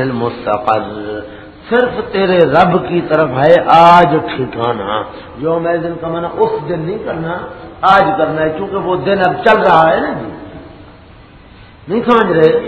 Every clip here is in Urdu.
المستقر۔ صرف تیرے رب کی طرف ہے آج ٹھکانا جو میں دن کا منع اس دن نہیں کرنا، آج کرنا ہے، کیونکہ وہ دن اب چل رہا ہے نا جی۔ نہیں سمجھ رہے؟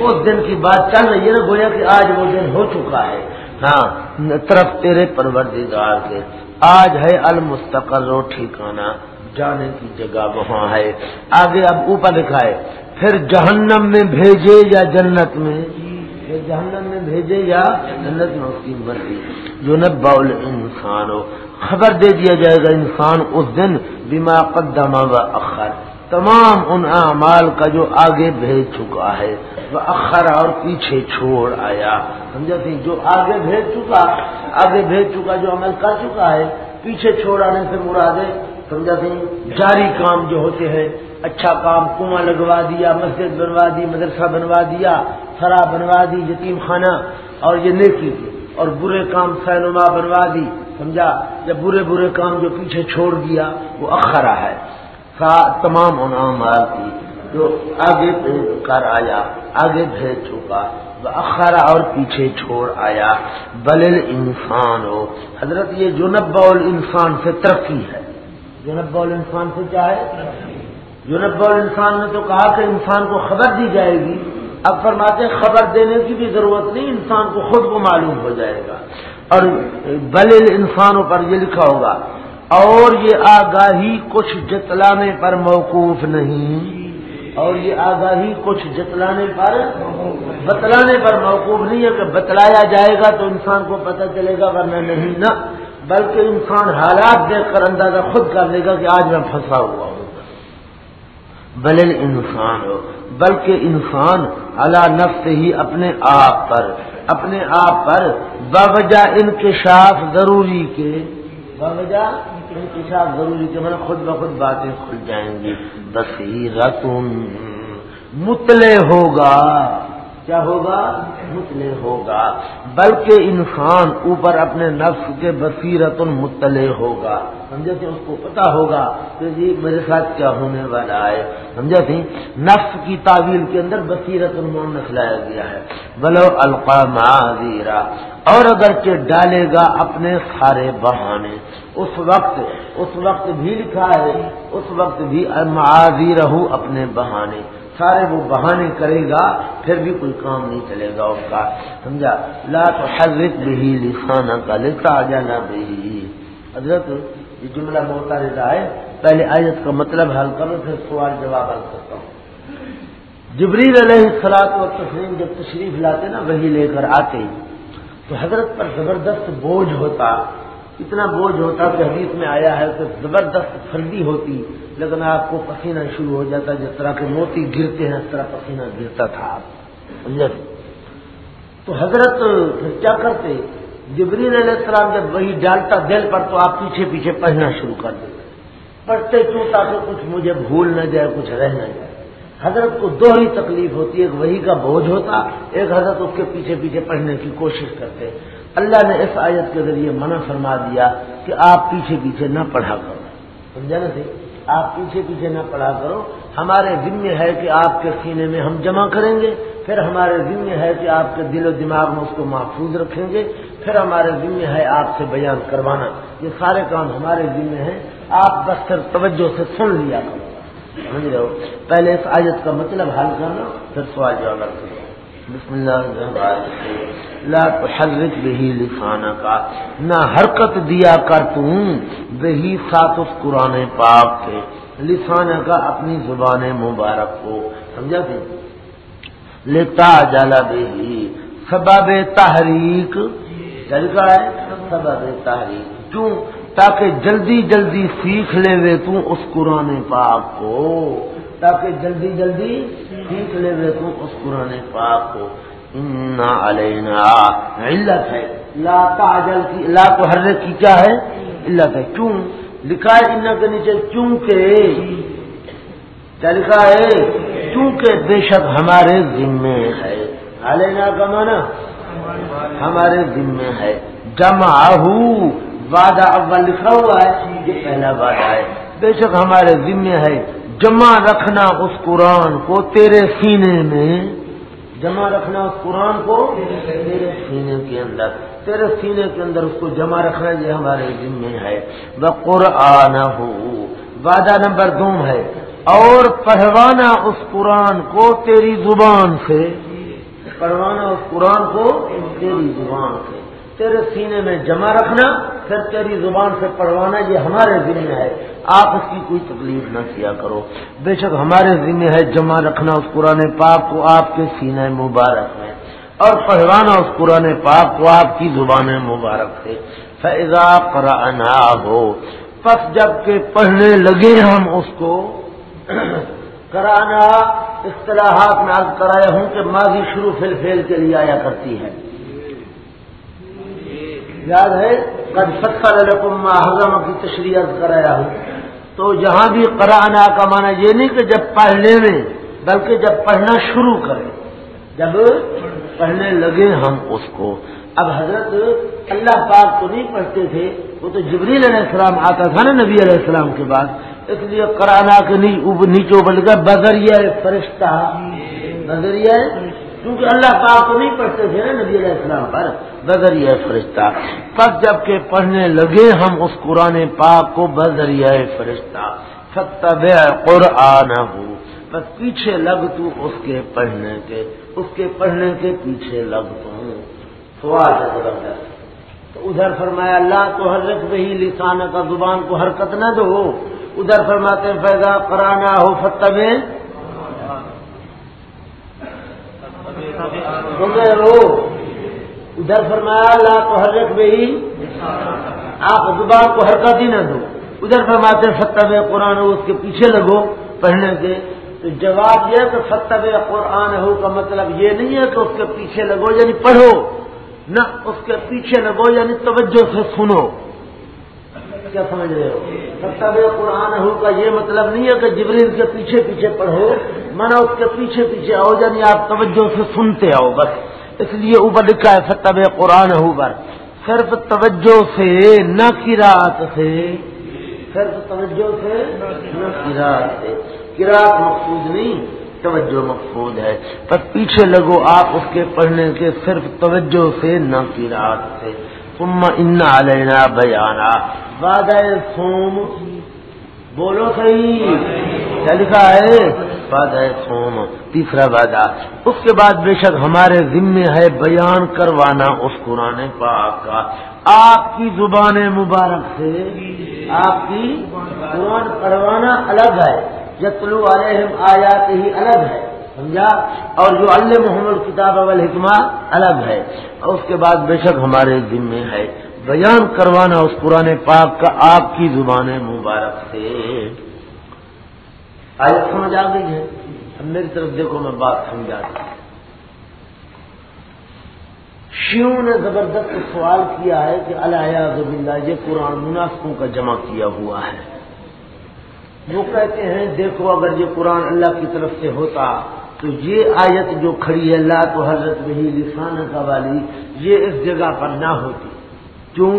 اس دن کی بات چل رہی ہے نا، گویا کہ آج وہ دن ہو چکا ہے۔ ہاں طرف تیرے پروردگار کے۔ آج ہے المستقر و ٹھکانا جانے کی جگہ وہاں ہے۔ آگے اب اوپر لکھا ہے، پھر جہنم میں بھیجے یا جنت میں؟ جہنم میں بھیجے یا جنت میں اس کی مرضی جو باؤل انسان ہو۔ خبر دے دیا جائے گا انسان اس دن بیما قدمہ و اخر۔ تمام ان اعمال کا جو آگے بھیج چکا ہے۔ وہ اخر اور پیچھے چھوڑ آیا۔ سمجھا تھی؟ جو آگے بھیج چکا، آگے بھیج چکا، جو عمل کر چکا ہے، پیچھے چھوڑ آنے سے مرادے سمجھا تھی؟ جاری کام جو ہوتے ہیں اچھا کام کنواں لگوا دیا، مسجد بنوا دی، مدرسہ بنوا دیا، سرا بنوا دی، یتیم خانہ، اور یہ نیکی اور برے کام سینما بنوا دی۔ سمجھا؟ یا برے برے کام جو پیچھے چھوڑ دیا، وہ اخرا ہے۔ تمام انعام کی جو آگے کر آیا، آگے بھیج چکا، وہ اخرا اور پیچھے چھوڑ آیا۔ بلل انسان ہو۔ حضرت، یہ جنب بول انسان سے ترقی ہے۔ جنب بول انسان سے کیا ہے؟ جنب انسان نے تو کہا کہ انسان کو خبر دی جائے گی، اب فرماتے خبر دینے کی بھی ضرورت نہیں، انسان کو خود کو معلوم ہو جائے گا۔ اور بل انسانوں پر یہ لکھا ہوگا، اور یہ آگاہی کچھ جتلانے پر موقوف نہیں۔ اور یہ آگاہی کچھ جتلانے پر بتلانے پر موقوف نہیں ہے کہ بتلایا جائے گا تو انسان کو پتہ چلے گا، ورنہ نہیں نہ بلکہ انسان حالات دیکھ کر اندازہ خود کر لے گا کہ آج میں پھنسا ہوا ہوں۔ بل انسان ہو بلکہ انسان اللہ نفس ہی اپنے آپ پر، اپنے آپ پر باوجہ انکشاف ضروری کے باوجہ انکشاف ضروری کے مطلب خود بخود باتیں کھل جائیں گی۔ بس ہی متلے ہوگا۔ کیا ہوگا؟ مطلع ہوگا۔ بلکہ انسان اوپر اپنے نفس کے بصیرت مطلع ہوگا۔ سمجھا تھی اس کو پتا ہوگا کہ جی میرے ساتھ کیا ہونے والا ہے۔ سمجھا تھی نفس کی تعویل کے اندر بصیرت المونس لایا گیا ہے۔ بلو القام اور اگر کہ ڈالے گا اپنے سارے بہانے۔ اس وقت اس وقت بھی لکھا ہے، اس وقت بھی معاذی رہو اپنے بہانے۔ سارے وہ بہانے کرے گا، پھر بھی کوئی کام نہیں چلے گا اس کا۔ سمجھا؟ لا تو حضرت بھی لسانہ کا لکھا جانا بھی حضرت، یہ جملہ بہت رہتا ہے۔ پہلے آیت کا مطلب حل کرو پھر سوال جواب حل کرتا ہوں۔ جبریل علیہ السلاط و تسلیم جب تشریف لاتے نا، وہی لے کر آتے۔ تو حضرت پر زبردست بوجھ ہوتا۔ اتنا بوجھ ہوتا کہ حدیث میں آیا ہے کہ زبردست سردی ہوتی، لیکن آپ کو پسینہ شروع ہو جاتا جس طرح کے موتی گرتے ہیں، اس طرح پسینہ گرتا تھا۔ آپ تو حضرت پھر کیا کرتے؟ جبریل علیہ السلام جب وہی ڈالتا دل پر تو آپ پیچھے پیچھے پڑھنا شروع کر دیتے۔ پڑھتے کیوں تاکہ کچھ مجھے بھول نہ جائے، کچھ رہ نہ جائے۔ حضرت کو دوہری تکلیف ہوتی ہے ایک وہی کا بوجھ ہوتا، ایک حضرت اس کے پیچھے پیچھے پڑھنے کی کوشش کرتے۔ اللہ نے اس آیت کے ذریعے منع فرما دیا کہ آپ پیچھے پیچھے نہ پڑھا کرو۔ سمجھا نا آپ پیچھے پیچھے نہ پڑھا کرو۔ ہمارے ذمے ہے کہ آپ کے سینے میں ہم جمع کریں گے۔ پھر ہمارے ذمے ہے کہ آپ کے دل و دماغ میں اس کو محفوظ رکھیں گے۔ پھر ہمارے ذمے ہے آپ سے بیان کروانا۔ یہ سارے کام ہمارے ذمے ہیں۔ آپ بس توجہ سے سن لیا کرو۔ سمجھ رہے ہو؟ پہلے اس آیت کا مطلب حل کرنا، پھر سوال جواب کرو بسم اللہ لا تحرک بہی لسانہ کا۔ نہ حرکت دیا کر تم بہی سات اس قرآن پاک کے۔ لسانہ کا اپنی زبان مبارک کو۔ سمجھا تھے لتا جالا بہی۔ سباب تحریک۔ طریقہ ہے؟ سباب تحریک۔ کیوں؟ تاکہ جلدی جلدی سیکھ لے وے تو اس قرآن پاک کو۔ تاکہ جلدی جلدی سیکھ لے گے تو اس قرآن پاک کو۔ علینا علت ہے لا تاجل کی، لا تو ہر کی کیا ہے؟ علت ہے کیوں؟ لکھا ہے ان کے نیچے چونکہ۔ کیا لکھا ہے؟ چونکہ بے شک ہمارے ذمے ہے۔ علینا کا مانا ہمارے ذمے ہے۔ جمع وعدہ اول لکھا ہوا ہے، یہ پہلا وعدہ ہے۔ بے شک ہمارے ذمے ہے۔ جمع رکھنا اس قرآن کو تیرے سینے میں۔ جمع رکھنا اس قرآن کو تیرے سینے کے اندر، تیرے سینے کے اندر اس کو جمع رکھنا یہ ہمارے ذمے ہے۔ وہ قرآن ہو وعدہ نمبر دو ہے۔ اور پڑھوانا اس قرآن کو تیری زبان سے۔ پڑھوانا اس قرآن کو تیری زبان سے۔ تیرے سینے میں جمع رکھنا، پھر تیری زبان سے پڑھوانا، یہ ہمارے ذمہ ہے۔ آپ اس کی کوئی تکلیف نہ کیا کرو۔ بے شک ہمارے ذمہ ہے جمع رکھنا اس قرآن پاک کو آپ کے سینے مبارک میں۔ اور پڑھوانا اس قرآن پاک کو آپ کی زبان مبارک سے۔ فیضا قرآن ہو، پس جبکہ پڑھنے لگے ہم اس کو۔ کرانا اصطلاحات میں آج کرایا ہوں کہ ماضی شروع فل فیل کے لیے آیا کرتی ہے۔ یاد ہے؟ قد ستر رقم حضم کی تشریح کرایا ہوں۔ تو جہاں بھی قرآن کا معنی یہ نہیں کہ جب پڑھنے میں، بلکہ جب پڑھنا شروع کریں۔ جب پڑھنے لگے ہم اس کو۔ اب حضرت اللہ پاک تو نہیں پڑھتے تھے، وہ تو جبریل علیہ السلام آتا تھا نا نبی علیہ السلام کے بعد۔ اس لیے قرآن کے نیچے بل گیا، بذریعہ فرشتہ۔ بذریعہ کیونکہ اللہ پاک تو نہیں پڑھتے تھے نا نبی علیہ السلام پر، بذریعہ فرشتہ۔ پس جبکہ پڑھنے لگے ہم اس قرآن پاک کو بذریعہ فرشتہ۔ ستب قرآن ہو بس پیچھے لگ تو اس کے پڑھنے کے، اس کے پڑھنے کے پیچھے لگ تو۔ سوال ہے زبردست تو ادھر فرمایا اللہ تو حضرت وہی لسان کا زبان کو حرکت نہ دو ادھر فرماتے فیضا قرآن ہو فتب رو ادھر فرمایا اللہ تو حرک میں ہی آپ زبان کو حرکت ہی نہ دو۔ ادھر فرماتے فتب قرآن ہو اس کے پیچھے لگو پڑھنے کے۔ تو جواب یہ کہ فتب قرآن ہو کا مطلب یہ نہیں ہے کہ اس کے پیچھے لگو یعنی پڑھو۔ نہ، اس کے پیچھے لگو یعنی توجہ سے سنو۔ کیا سمجھ رہے ہو؟ فتب قرآن ہو کا یہ مطلب نہیں ہے کہ جبریل کے پیچھے پیچھے پڑھو مانا اس کے پیچھے پیچھے آؤ یعنی آپ توجہ سے سنتے آؤ بس۔ اس لیے اوپر لکھا ہے فتب قرآن ہو اوبر صرف توجہ سے، نہ کراط سے۔ صرف توجہ سے، نہ کراط سے۔ کراط مقصود نہیں، توجہ مقصود ہے۔ پر پیچھے لگو آپ اس کے پڑھنے کے، صرف توجہ سے، نہ کراط سے۔ تم ان علینا بیانا۔ وعدہ سوم بولو صحیح. کیا لکھا ہے؟ وعدہ سوم تیسرا وعدہ. اس کے بعد بے شک ہمارے ذمے ہے بیان کروانا اس قرآن پاک کا. آپ کی زبان مبارک سے آپ کی قرآن کروانا الگ ہے. یتلو علیہم آیات ہی الگ ہے. سمجھا؟ اور جو اللہ محمد کتاب اول حکمہ الگ ہے. اور اس کے بعد بے شک ہمارے ذمے ہے بیان کروانا اس قرآن پاک کا آپ کی زبان مبارک سے۔ آج سمجھ آ گئی ہے؟ اب میری طرف دیکھو میں بات سمجھا دوں۔ شیوں نے زبردست سوال کیا ہے کہ اللہ اللہ یہ قرآن مناسبوں کا جمع کیا ہوا ہے۔ وہ کہتے ہیں، دیکھو اگر یہ قرآن اللہ کی طرف سے ہوتا تو یہ آیت جو کھڑی ہے اللہ تو حضرت وہی لسان کا والی، یہ اس جگہ پر نہ ہوتی۔ کیوں؟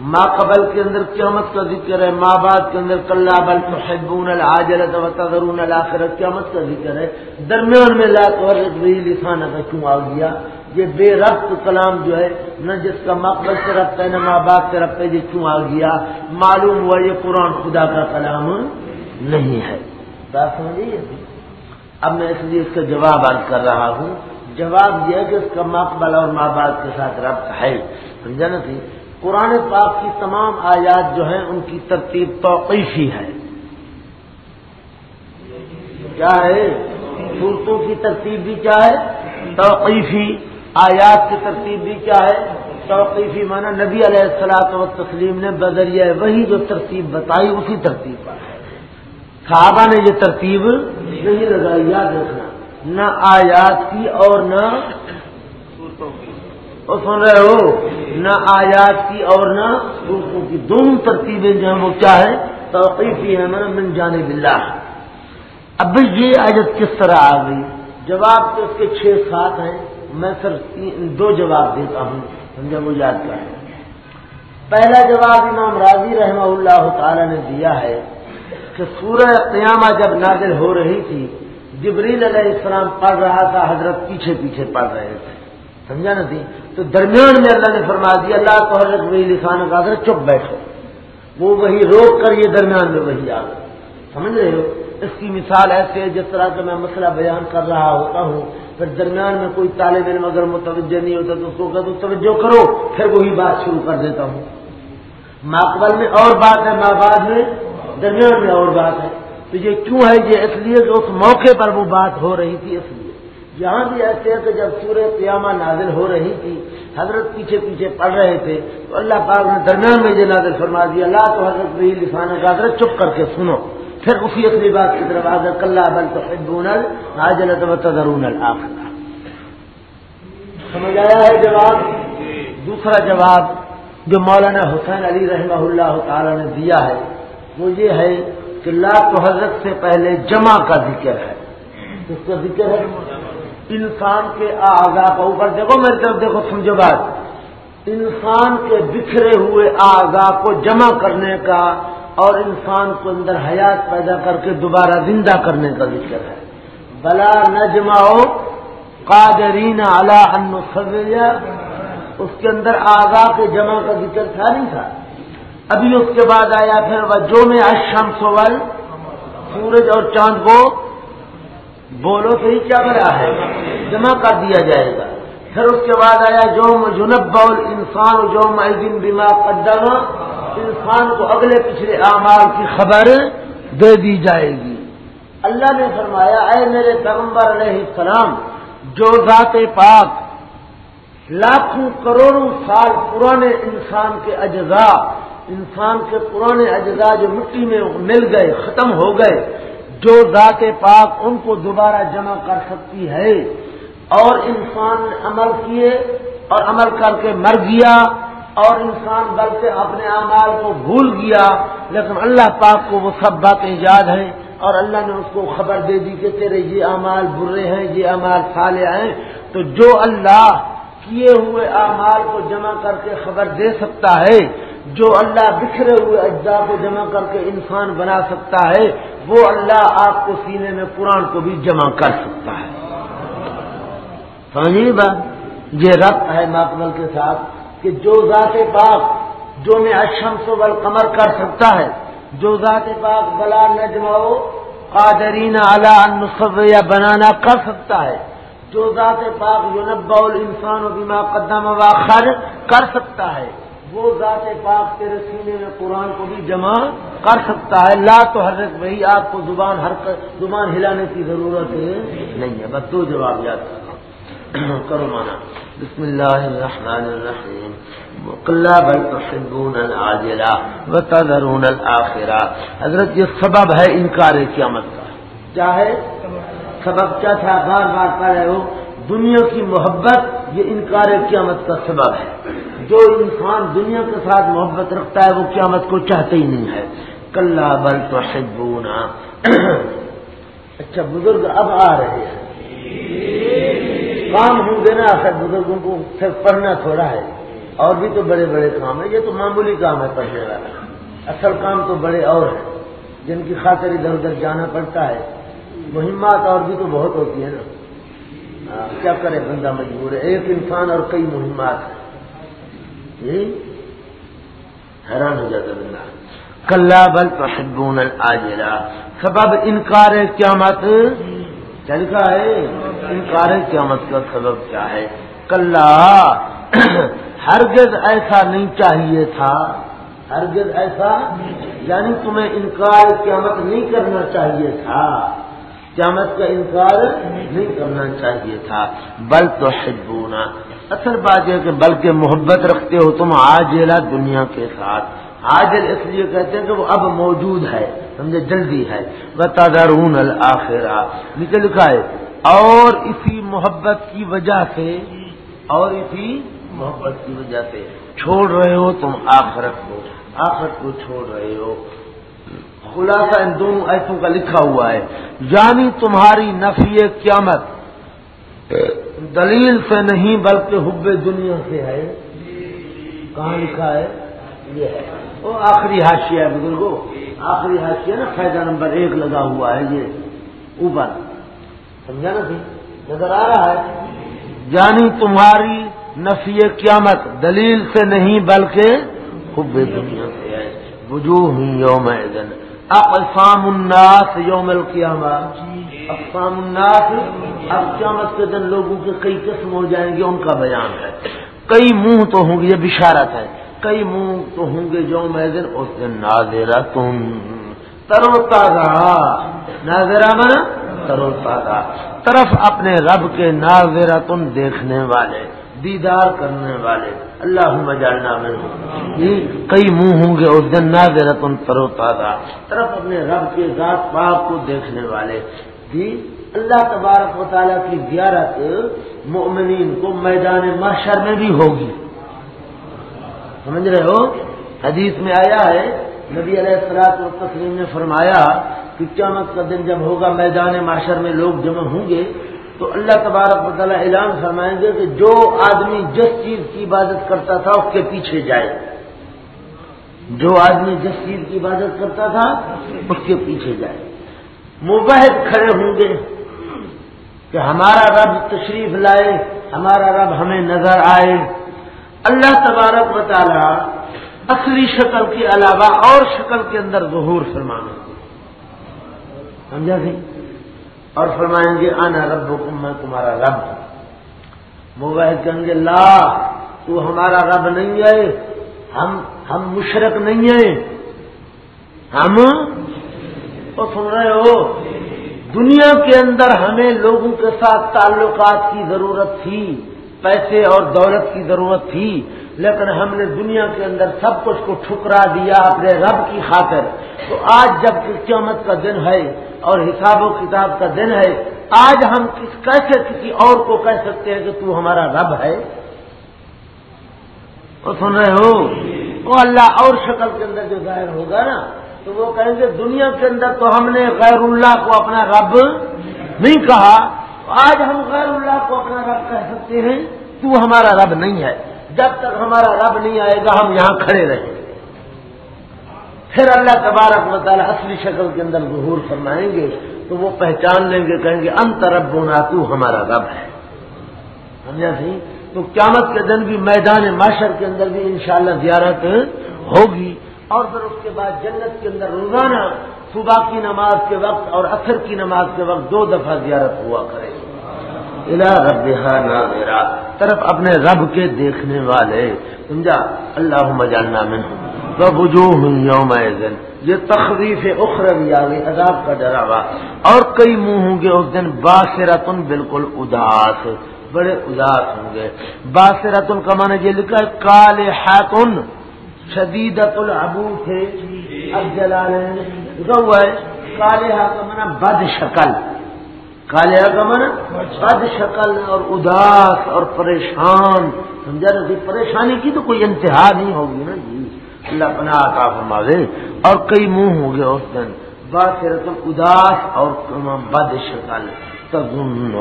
ماں قبل کے اندر قیامت کا ذکر ہے ماں بعد کے اندر کلّا بل تحبون العاجلت و تذرون الاخرت قیامت کا ذکر ہے۔ درمیان میں لا تورت بھی لسان کا کیوں آ گیا؟ یہ بے ربط کلام جو ہے، نہ جس کا مقبل سے ربط ہے، نہ ماں باپ سے ربط ہے، یہ کیوں آ گیا؟ معلوم ہوا یہ قرآن خدا کا کلام نہیں ہے۔ بات سمجھیے اب میں اس لیے اس کا جواب عرض کر رہا ہوں۔ جواب یہ ہے کہ اس کا مقبل اور ماں باپ کے ساتھ ربط ہے۔ سمجھا نا سی قرآن پاک کی تمام آیات جو ہیں، ان کی ترتیب توقیفی ہے۔ کیا ہے؟ صورتوں کی ترتیب بھی کیا ہے؟ توقیفی۔ آیات کی ترتیب بھی کیا ہے؟ توقیفی۔ مانا نبی علیہ السلاط و تسلیم نے بدریہ وہی جو ترتیب بتائی، اسی ترتیب پر۔ ہے صحابہ نے یہ ترتیب نہیں لگائی، یاد رکھنا۔ نہ آیات کی اور نہ اور سن رہے ہو، نہ آیات کی اور نہ دوسروں کی، دونوں ترتیبیں جو ہیں وہ کیا ہے توقیفی ہے میں من جانے بلّہ اب یہ آیت کس طرح آ گئی؟ جواب تو اس کے چھ سات ہیں، میں صرف دو جواب دیتا ہوں، سمجھا؟ وہ یاد کیا پہلا جواب امام راضی رحمہ اللہ تعالی نے دیا ہے کہ سورہ قیامہ جب نازل ہو رہی تھی، جبریل علیہ السلام پڑھ رہا تھا، حضرت پیچھے پیچھے پڑھ رہے تھے۔ سمجھا نا تھی؟ تو درمیان میں اللہ نے فرما دیا، اللہ تو حضرت وہی لسان کا حضرت چپ بیٹھو۔ وہ وہی روک کر یہ درمیان میں وہی آ گئے۔ سمجھ رہے ہو؟ اس کی مثال ایسے ہے جس طرح کا میں مسئلہ بیان کر رہا ہوتا ہوں۔ پھر درمیان میں کوئی طالب علم اگر متوجہ نہیں ہوتا تو اس کو کہ توجہ کرو، پھر وہی بات شروع کر دیتا ہوں۔ ماقبل میں اور بات ہے ماں بعد میں درمیان میں اور بات ہے۔ تو یہ کیوں ہے؟ یہ اس لیے کہ اس موقع پر وہ بات ہو رہی تھی، اس لیے۔ یہاں بھی ایسے ہے کہ جب سورہ قیامہ نازل ہو رہی تھی، حضرت پیچھے پیچھے پڑھ رہے تھے، تو اللہ پاک نے درمیان میں یہ نازل فرما دیا اللہ تو حضرت بھی لسان کا حضرت چپ کر کے سنو۔ پھر اسی اپنی بات کی طرف آگر کلّہ بل تو حدون حاجل تدرون سمجھ آیا ہے جواب؟ دوسرا جواب جو مولانا حسین علی رحمہ اللہ تعالی نے دیا ہے، وہ یہ ہے کہ لا تو حضرت سے پہلے جمع کا ذکر ہے۔ اس کا ذکر ہے؟ انسان کے آگا کا اوپر دیکھو، میری طرف دیکھو، سمجھو بات۔ انسان کے بکھرے ہوئے آگا کو جمع کرنے کا اور انسان کو اندر حیات پیدا کر کے دوبارہ زندہ کرنے کا ذکر ہے۔ بلا نہ جماؤ قادرین اعلی ان اس کے اندر آگا کے جمع کا ذکر تھا، نہیں تھا؟ ابھی اس کے بعد آیا پھر وہ جو میں اشم سول سورج اور چاند کو بولو تو ہی کیا کرا ہے؟ جمع کر دیا جائے گا۔ پھر اس کے بعد آیا جو جنب بول انسان جو دن بیما قدم۔ انسان کو اگلے پچھلے اعمال کی خبر دے دی جائے گی۔ اللہ نے فرمایا، اے میرے پیغمبر علیہ السلام، جو ذات پاک لاکھوں کروڑوں سال پرانے انسان کے اجزاء، انسان کے پرانے اجزاء جو مٹی میں مل گئے، ختم ہو گئے جو ذات پاک ان کو دوبارہ جمع کر سکتی ہے اور انسان نے عمل کیے اور عمل کر کے مر گیا اور انسان بلکہ اپنے اعمال کو بھول گیا، لیکن اللہ پاک کو وہ سب باتیں یاد ہیں اور اللہ نے اس کو خبر دے دی کہ تیرے یہ اعمال برے ہیں، یہ اعمال صالح ہیں۔ تو جو اللہ کیے ہوئے اعمال کو جمع کر کے خبر دے سکتا ہے جو اللہ بکھرے ہوئے اجزاء کو جمع کر کے انسان بنا سکتا ہے، وہ اللہ آپ کو سینے میں قرآن کو بھی جمع کر سکتا ہے۔ سمجھیے بات؟ یہ ربط ہے ماکمل کے ساتھ کہ جو ذات پاک جو میں اشم و بل کمر کر سکتا ہے، جو ذات پاک بلا نجماؤ قادرین اعلی یا بنانا کر سکتا ہے، جو ذات پاک یونبا انسان و بیما قدم واخر کر سکتا ہے۔ وہ ذات پاک تیرے سینے میں قرآن کو بھی جمع کر سکتا ہے۔ لا تو حضرت بھائی آپ کو زبان ہر زبان ہلانے کی ضرورت نہیں ہے۔ بس دو جواب یاد کرو۔ مانا۔ بسم اللہ الرحمن الرحیم۔ بل العاجلہ وتذرون الاخرہ حضرت، یہ سبب ہے انکار قیامت کا۔ کیا ہے سبب کیا تھا، بار بار پڑھ رہے ہو، دنیا کی محبت، یہ انکار قیامت کا سبب ہے۔ جو انسان دنیا کے ساتھ محبت رکھتا ہے وہ قیامت کو چاہتے ہی نہیں ہے۔ کل بل تو شدونا اچھا بزرگ اب آ رہے ہیں۔ کام ہوں گے نا، آخر بزرگوں کو صرف پڑھنا تھوڑا ہے۔ اور بھی تو بڑے بڑے کام ہیں۔ یہ تو معمولی کام ہے پڑھنے والا۔ اصل کام تو بڑے اور ہیں۔ جن کی خاطر ادھر ادھر جانا پڑتا ہے۔ مہمات اور بھی تو بہت ہوتی ہے نا۔ ہاں، کیا کرے بندہ مجبور ہے؟ ایک انسان اور کئی مہمات ہیں۔ حیران ہو جاتا بندہ کلّا بل پشدون آجلا سبب انکار قیامت. چل کا ہے؟ انکار قیامت کا سبب کیا ہے؟ کل ہرگز ایسا نہیں چاہیے تھا. ہرگز ایسا یعنی تمہیں انکار قیامت نہیں کرنا چاہیے تھا. قیامت کا انکار نہیں کرنا چاہیے تھا. بل تو اصل بات یہ کہ بلکہ محبت رکھتے ہو تم آجلا دنیا کے ساتھ۔ آجل اس لیے کہتے ہیں کہ وہ اب موجود ہے، سمجھے، جلدی ہے۔ بتا درون الآخرا نیچے لکھا ہے، اور اسی محبت کی وجہ سے، اور اسی محبت کی وجہ سے چھوڑ رہے ہو تم آخرت کو۔ آخرت کو چھوڑ رہے ہو۔ خلاصہ ان دونوں ایسوں کا لکھا ہوا ہے یعنی تمہاری نفی قیامت۔ دلیل سے نہیں بلکہ حب دنیا سے ہے۔ کہاں لکھا ہے؟ یہ ہے۔ وہ آخری حاشیہ ہے بزرگوں آخری حاشیہ نا فائدہ نمبر ایک لگا ہوا ہے یہ۔ اوپر۔ سمجھا نا سی نظر آ رہا ہے۔ یعنی تمہاری نفی قیامت دلیل سے نہیں بلکہ خوب دنیا سے ہے۔ وجوہ یوم اقسام الناس یوم القیامت اقسام الناس، اب قیامت کے دن لوگوں کے کئی قسم ہو جائیں گے، ان کا بیان ہے۔ کئی منہ تو ہوں گے، یہ بشارت ہے۔ کئی منہ تو ہوں گے جو میں دن اس دن نازرا تم ترو تازہ نازرا من ترو تازہ طرف اپنے رب کے نازرا تم دیکھنے والے، دیدار کرنے والے۔ اللہ مجالنا میں جی، کئی منہ ہوں گے، اس دن نازرا تم ترو تازہ طرف اپنے رب کے ذات پاک کو دیکھنے والے۔ جی اللہ تبارک و تعالیٰ کی زیارت مؤمنین کو میدان محشر میں بھی ہوگی۔ سمجھ رہے ہو؟ حدیث میں آیا ہے، نبی علیہ السلاط و تسلیم نے فرمایا کہ قیامت کا دن جب ہوگا میدان معاشر میں لوگ جمع ہوں گے، تو اللہ تبارک و تعالیٰ اعلان فرمائیں گے کہ جو آدمی جس چیز کی عبادت کرتا تھا، اس کے پیچھے جائے۔ جو آدمی جس چیز کی عبادت کرتا تھا، اس کے پیچھے جائے۔ مبحد کھڑے ہوں گے کہ ہمارا رب تشریف لائے، ہمارا رب ہمیں نظر آئے۔ اللہ تبارک و تعالی اصلی شکل کے علاوہ اور شکل کے اندر ظہور فرمانا سمجھا سی اور فرمائیں گے آنا رب میں تمہارا رب موبائل کہیں گے، لا، تو ہمارا رب نہیں ہے، ہم ہم مشرق نہیں ہیں۔ ہم تو سن رہے ہو؟ دنیا کے اندر ہمیں لوگوں کے ساتھ تعلقات کی ضرورت تھی، پیسے اور دولت کی ضرورت تھی، لیکن ہم نے دنیا کے اندر سب کچھ کو ٹھکرا دیا اپنے رب کی خاطر۔ تو آج جب قیامت کا دن ہے اور حساب و کتاب کا دن ہے، آج ہم کس کیسے کسی اور کو کہہ سکتے ہیں کہ تو ہمارا رب ہے؟ وہ سن رہے ہو؟ وہ اللہ اور شکل کے اندر جو ظاہر ہوگا نا تو وہ کہیں گے دنیا کے اندر تو ہم نے غیر اللہ کو اپنا رب نہیں کہا، آج ہم غیر اللہ کو اپنا رب کہہ سکتے ہیں، تو ہمارا رب نہیں ہے۔ جب تک ہمارا رب نہیں آئے گا، ہم یہاں کھڑے رہیں۔ گے پھر اللہ تبارک مطالعہ اصلی شکل کے اندر ظہور فرمائیں گے، تو وہ پہچان لیں گے، کہیں گے، انت رب بونا تو ہمارا رب ہے۔ سمجھا سی؟ تو قیامت کے دن بھی میدان معاشر کے اندر بھی انشاءاللہ زیارت ہوگی۔ اور پھر اس کے بعد جنت کے اندر روزانہ صبح کی نماز کے وقت اور اثر کی نماز کے وقت دو دفعہ زیارت ہوا کرے۔ الا رب ناظرا طرف اپنے رب کے دیکھنے والے۔ سمجھا؟ اللہ مجالنا میں ہوں یوم یہ تخریف اخروی آگے عذاب کا ڈراوا اور کئی منہ ہوں گے اس دن۔ باسرتن بالکل اداس۔ بڑے اداس ہوں گے۔ باسرتن کا معنی یہ لکھا ہے کال ہاتن شدیدت العبو تھے اب جلال ہوا ہے۔ کالحا کا منع بد شکل۔ کالحا کا منع بد شکل اور اداس اور پریشان۔ سمجھا نا پریشانی کی تو کوئی انتہا نہیں ہوگی نا جی۔ اللہ پناہ کا فرماوے۔ اور کئی منہ ہو گئے اس دن۔ بات اداس اور بد شکل۔ تزن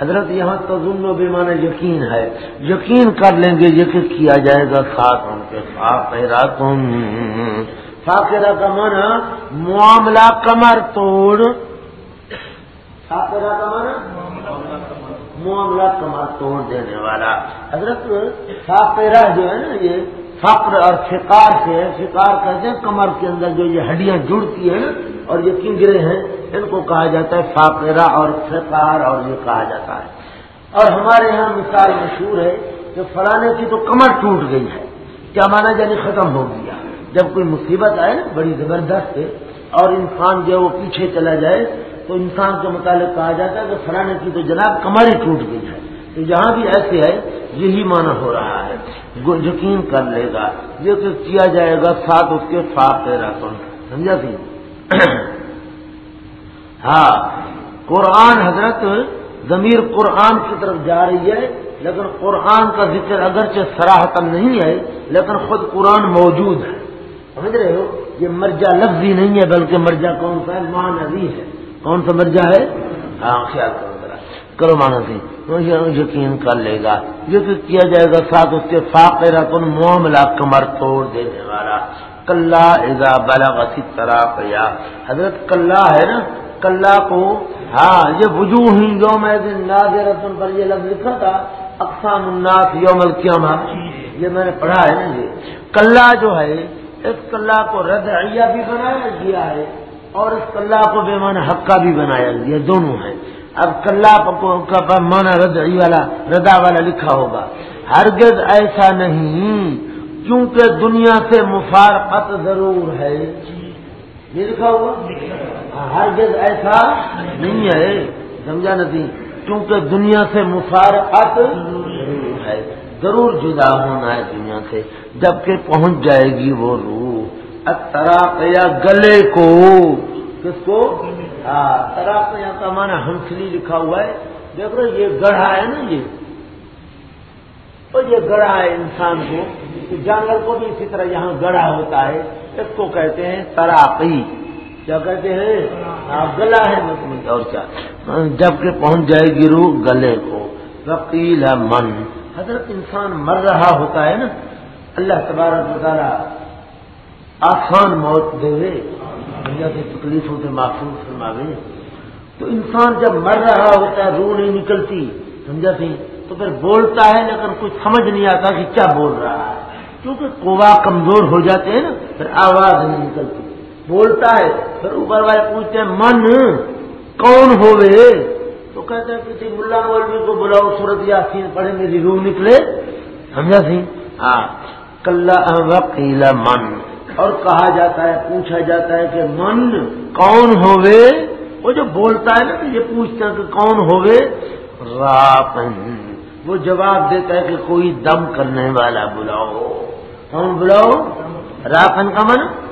حضرت یہاں تزن بھی مانا یقین ہے۔ یقین کر لیں گے یہ کہ کیا جائے گا ساتھ ان کے فاقرا تم فاقرا کا مانا معاملہ کمر توڑ۔ فاقرا کا مانا معاملہ کمر توڑ دینے والا۔ حضرت فاقرا جو ہے نا، یہ فقر اور فکار سے فکار کہتے ہیں کمر کے اندر جو یہ ہڈیاں جڑتی ہیں اور یہ کنگرے ہیں۔ ان کو کہا جاتا ہے فاقرہ اور فقار اور یہ کہا جاتا ہے۔ اور ہمارے یہاں مثال مشہور ہے کہ فلانے کی تو کمر ٹوٹ گئی ہے، کیا مانا یعنی ختم ہو گیا۔ جب کوئی مصیبت آئے نا بڑی زبردست ہے اور انسان جو ہے وہ پیچھے چلا جائے، تو انسان کے متعلق کہا جاتا ہے کہ فلانے کی تو جناب کمر ہی ٹوٹ گئی ہے۔ تو جہاں بھی ایسے ہے، یہی مانا ہو رہا ہے۔ یقین کر لے گا، یہ تو کیا جائے گا، ساتھ اس کے فاقرہ سمجھا سی ہاں قرآن حضرت ضمیر قرآن کی طرف جا رہی ہے، لیکن قرآن کا ذکر اگرچہ سراہتن نہیں ہے، لیکن خود قرآن موجود ہے۔ سمجھ رہے ہو؟ یہ مرجا لفظی نہیں ہے، بلکہ مرجا کون سا ہے؟ مان ابھی ہے۔ کون سا مرجا ہے؟ ہاں خیال کرو ذرا۔ کرو مانا سی یقین کر لے گا۔ یہ کیا جائے گا؟ ساتھ اس کے فاقرہ کن معاملہ کمر توڑ دینے والا۔ کلّا ایزا بلا طرح حضرت کلّا ہے نا کلّا کو ہاں یہ وجوہ ہی یوم دن ناظرتن پر یہ لفظ لکھا تھا، اقسام الناس یوم القیامہ۔ یہ میں نے پڑھا ہے نا یہ۔ کلّا جو ہے، اس کلّا کو رد بھی بنایا گیا ہے اور اس کلّا کو بے معنی حقہ بھی بنایا گیا، دونوں ہیں۔ اب کلّا کا مانا رد والا، ردا والا لکھا ہوگا۔ ہرگز ایسا نہیں، کیونکہ دنیا سے مفارقت ضرور ہے۔ یہ لکھا ہوا؟ ہاں، ہرگز ایسا نہیں ہے سمجھا نہیں کیونکہ دنیا سے مفارقت ضرور ہے۔ ضرور جدا ہونا ہے دنیا سے جبکہ پہنچ جائے گی وہ روح۔ یا گلے کو۔ کس کو؟ ہاں، تراقیا کا مانا ہنسلی لکھا ہوا ہے۔ دیکھ رہے یہ گڑھا ہے نا یہ۔ یہ گڑھا ہے انسان کو جانور کو بھی اسی طرح یہاں گڑھا ہوتا ہے۔ اس کو کہتے ہیں تراقی۔ کیا کہتے ہیں؟ آپ گلا ہے اور کیا؟ جبکہ پہنچ جائے گی روح گلے کو۔ وکیل من۔ حضرت انسان مر رہا ہوتا ہے نا؟ اللہ تبارک مطالعہ آسان موت دے دنیا کی تکلیفوں سے محفوظ فرماوے تو انسان جب مر رہا ہوتا ہے، روح نہیں نکلتی، سمجھا سی تو پھر بولتا ہے، لیکن کچھ سمجھ نہیں آتا کہ کیا بول رہا ہے۔ کیونکہ کووا کمزور ہو جاتے ہیں نا، پھر آواز نہیں نکلتی۔ بولتا ہے، پھر اوپر والے پوچھتے ہیں، من، کون ہوئے تو کہتے ہیں، کسی ملا مولوی کو بلاؤ، سورت یاسین پڑھے میری روح نکلے۔ سمجھا سی؟ ہاں۔ کل من۔ اور کہا جاتا ہے، پوچھا جاتا ہے کہ من، کون ہوئے وہ جو بولتا ہے نا، تو یہ پوچھتا ہے کہ کون ہوئے راپن۔ وہ جواب دیتا ہے کہ کوئی دم کرنے والا بلاؤ۔ کون بلاؤ؟ راپن کا من۔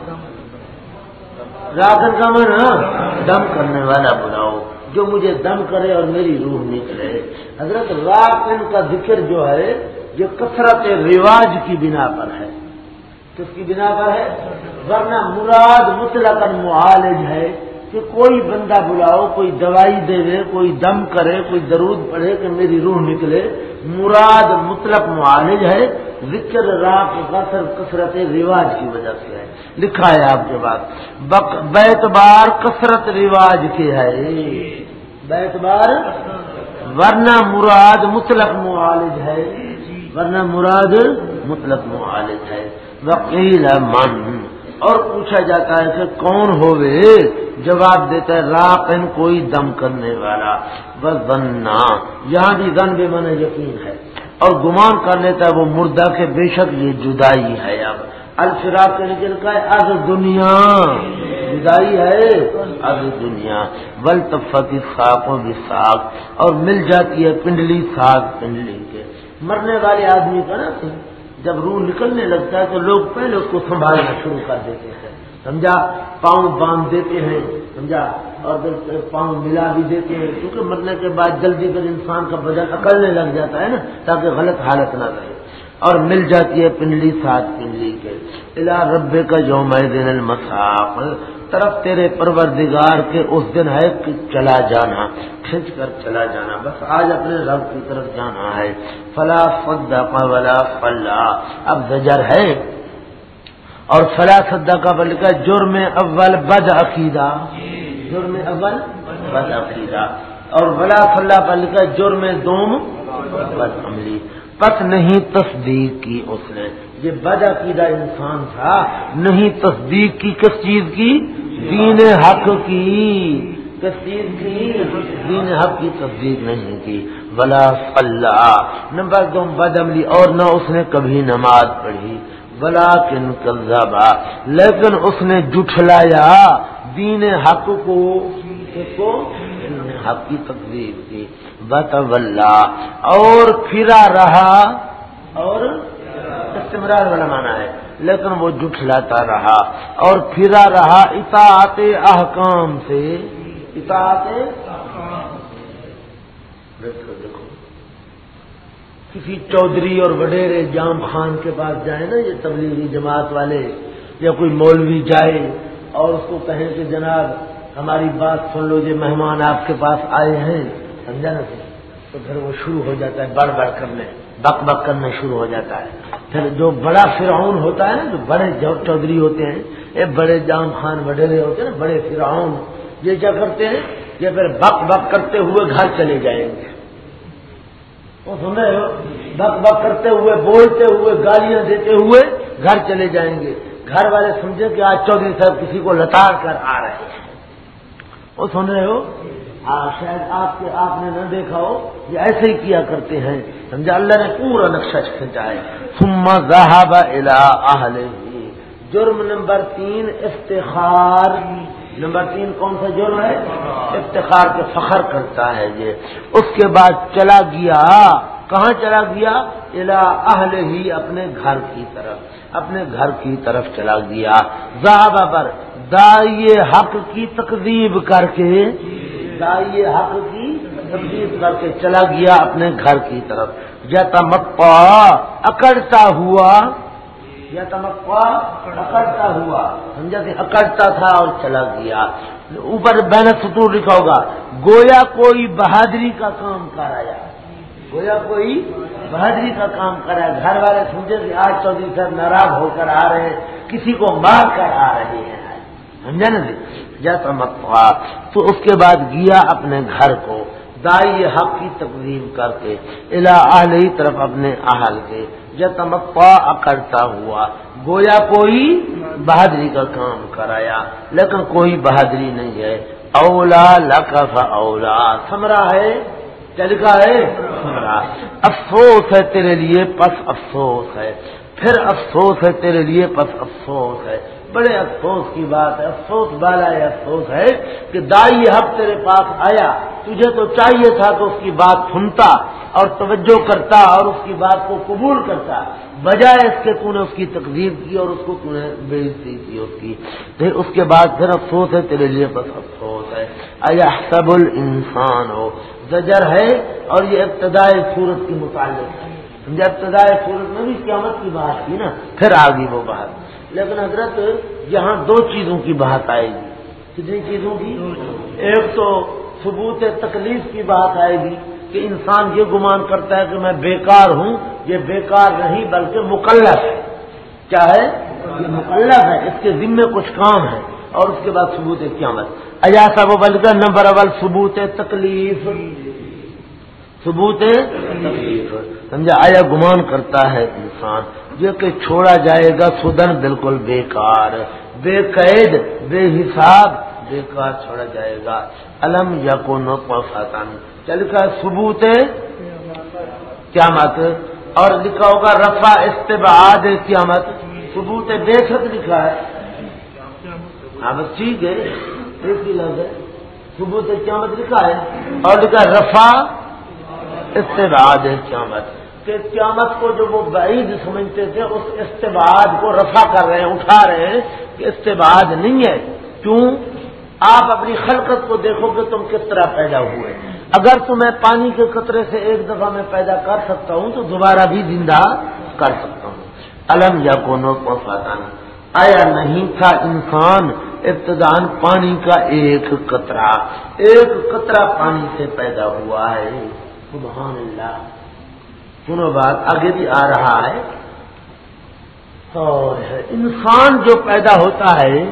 راپن کا من دم کرنے والا بلاؤ، جو مجھے دم کرے اور میری روح نکلے حضرت راپن کا ذکر جو ہے، یہ کثرت رواج کی بنا پر ہے۔ کس کی بنا پر ہے؟ ورنہ مراد مطلق معالج ہے کہ کوئی بندہ بلاؤ، کوئی دوائی دے دے کوئی دم کرے، کوئی درود پڑھے کہ میری روح نکلے۔ مراد مطلق معالج ہے۔ ذکر راک قصر کثرت رواج کی وجہ سے ہے۔ لکھا ہے آپ کے بعد بیت بار کثرت رواج کے ہے۔ بیت بار، ورنہ مراد مطلق معالج ہے۔ ورنہ مراد مطلب معالج ہے۔ وکیل من۔ اور پوچھا جاتا ہے کہ کون ہوئے؟ جواب دیتا ہے، راقن کوئی دم کرنے والا۔ بس بننا یہاں بھی گن بے من یقین ہے۔ اور گمان کر لیتا ہے وہ مردہ کے بے شک یہ جدائی ہے اب الفراق کے نکل کا ہے اب دنیا۔ جدائی ہے اب دنیا۔ بل تفتی ساکوں بھی ساگ اور مل جاتی ہے پنڈلی، ساگ پنڈلی کے۔ مرنے والے آدمی کا نا جب روح نکلنے لگتا ہے تو لوگ پہلے اس کو سنبھالنا شروع کر دیتے ہیں۔ سمجھا؟ پاؤں باندھ دیتے ہیں۔ سمجھا؟ اور پاؤں ملا بھی دیتے ہیں، کیونکہ مرنے کے بعد جلدی کر انسان کا بدن اکڑنے لگ جاتا ہے نا، تاکہ غلط حالت نہ رہے۔ اور مل جاتی ہے پنڈلی سات پنڈلی کے۔ الا رب کا جو دن المساق۔ طرف تیرے پروردگار کے اس دن ہے کہ چلا جانا کھینچ کر چلا جانا، بس آج اپنے رب کی طرف جانا ہے۔ فلا فدا ولا فلا اب زجر ہے اور فلا سدا کا بل کا جرم اول بد عقیدہ. جرم اول بد عقیدہ. اور ولا فلا بل کا جرم دوم بد عملی. پت نہیں تصدیق کی اس نے. یہ بد عقیدہ انسان تھا، نہیں تصدیق کی کس چیز کی؟ دین حق کی. کس چیز کی؟ دین حق کی تصدیق نہیں کی. بلا اللہ نمبر دو، بد عملی. اور نہ اس نے کبھی نماز پڑھی. بلا کن لیکن اس نے جٹھلایا دین حق کو حق کی تقدیر کی۔ بت اور پھرا رہا، اور استمرار والا مانا ہے۔ لیکن وہ جٹلاتا رہا، اور پھرا رہا اطاعت احکام سے۔ اطاعت دیکھو۔ کسی چودھری اور وڈیرے جام خان کے پاس جائیں نا، یہ تبلیغی جماعت والے، یا کوئی مولوی جائے اور اس کو کہیں کہ جناب، ہماری بات سن لو، یہ مہمان آپ کے پاس آئے ہیں، سمجھا نا سر؟ تو پھر وہ شروع ہو جاتا ہے، بڑھ بڑھ کرنے، بک بک کرنا شروع ہو جاتا ہے۔ پھر جو بڑا فرعون ہوتا ہے نا، جو بڑے چودھری ہوتے ہیں، یہ بڑے جام خان وڈیرے ہوتے ہیں نا، بڑے فرعون، یہ کیا کرتے ہیں؟ یہ پھر بک بک کرتے ہوئے گھر چلے جائیں گے۔ وہ سن رہے ہو بک بک کرتے ہوئے، بولتے ہوئے، گالیاں دیتے ہوئے گھر چلے جائیں گے۔ گھر والے سمجھے کہ آج چودھری صاحب کسی کو لتاڑ کر آ رہے ہیں۔ وہ سن رہے ہو؟ شاید آپ کے، آپ نے نہ دیکھا ہو یہ ایسے ہی کیا کرتے ہیں۔ سمجھا، اللہ نے پورا نقشہ کھینچا ہے۔ سما ذہاب اہل جرم نمبر تین، افتخار۔ نمبر تین کون سا جرم ہے؟ افتخار کے فخر کرتا ہے یہ۔ اس کے بعد چلا گیا۔ کہاں چلا گیا؟ الا اہل ہی اپنے گھر کی طرف۔ اپنے گھر کی طرف چلا گیا۔ زہابہ پر دائی حق کی تقدیب کر کے، دائی حق کی تقدیب کر کے چلا گیا اپنے گھر کی طرف۔ یا تمکا اکڑتا ہوا یا تمکا اکڑتا ہوا۔ سمجھا کہ اکڑتا تھا اور چلا گیا۔ اوپر بین ستور لکھا ہوگا، گویا کوئی بہادری کا کام کرایا۔ گویا کوئی بہادری کا کام کرا گھر والے سمجھے کہ آج چودھری صاحب ناراض ہو کر آ رہے ہیں، کسی کو مار کر آ رہے ہیں۔ سمجھا نا جی؟ جیسا متوا تو اس کے بعد گیا اپنے گھر کو، دائی حق کی تقریم کر کے الا ہی طرف اپنے اہل کے۔ جتمپا اکڑتا ہوا۔ گویا کوئی بہادری کا کام کرایا، لیکن کوئی بہادری نہیں ہے۔ اولا لکف اولا سمرا ہے کیا لکھا ہے سمرا افسوس ہے تیرے لیے، پس افسوس ہے۔ پھر افسوس ہے تیرے لیے، پس افسوس ہے۔ بڑے افسوس کی بات ہے، افسوس والا ہے افسوس ہے کہ دائی حق تیرے پاس آیا، تجھے تو چاہیے تھا تو اس کی بات سنتا اور توجہ کرتا اور اس کی بات کو قبول کرتا۔ بجائے اس کے تو نے اس کی تقدیر کی اور اس کو تو نے بےزتی کی اس کی۔ پھر اس کے بعد پھر افسوس ہے، تیرے لیے بس افسوس ہے۔ ایا سب انسان ہو زجر ہے اور یہ ابتدائی صورت کی متعلق ہے۔ ابتدائی صورت میں بھی قیامت کی بات کی نا، پھر آگی وہ بات۔ لیکن حضرت یہاں دو چیزوں کی بات آئے گی۔ کتنی چیزوں کی؟ ایک تو ثبوت تکلیف کی بات آئے گی کہ انسان یہ گمان کرتا ہے کہ میں بیکار ہوں یہ بیکار نہیں بلکہ مکلف ہے۔ کیا ہے؟ یہ مکلف ہے اس کے ذمے کچھ کام ہے۔ اور اس کے بعد ثبوت قیامت۔ اجاسا وہ بل کر نمبر اول ثبوت تکلیف۔ ثبوت سمجھا؟ آیا گمان کرتا ہے انسان۔ یہ کہ چھوڑا جائے گا سدن بالکل بیکار۔ بے قید، بے حساب بیکار چھوڑا جائے گا۔ الم یا کو نو چل کر ثبوت قیامت۔ اور لکھا ہوگا رفا استباد قیامت۔ ثبوت بے شک لکھا ہے۔ ہاں بس ٹھیک ہے۔ ایک ہی لفظ ہے۔ ثبوت قیامت لکھا ہے۔ اور لکھا رفا استباد قیامت۔ کہ قیامت کو جو وہ بعید سمجھتے تھے، اس استباد کو رفع کر رہے ہیں، اٹھا رہے ہیں کہ استباد نہیں ہے۔ کیوں؟ آپ اپنی خلقت کو دیکھو کہ تم کس طرح پیدا ہوئے۔ اگر تمہیں پانی کے قطرے سے ایک دفعہ میں پیدا کر سکتا ہوں، تو دوبارہ بھی زندہ کر سکتا ہوں۔ الم یا کونوں کو فاتان آیا نہیں تھا انسان ابتدان پانی کا ایک قطرہ۔ ایک قطرہ پانی سے پیدا ہوا ہے۔ سبحان اللہ۔ سنو بات، آگے بھی آ رہا ہے۔ اور انسان جو پیدا ہوتا ہے،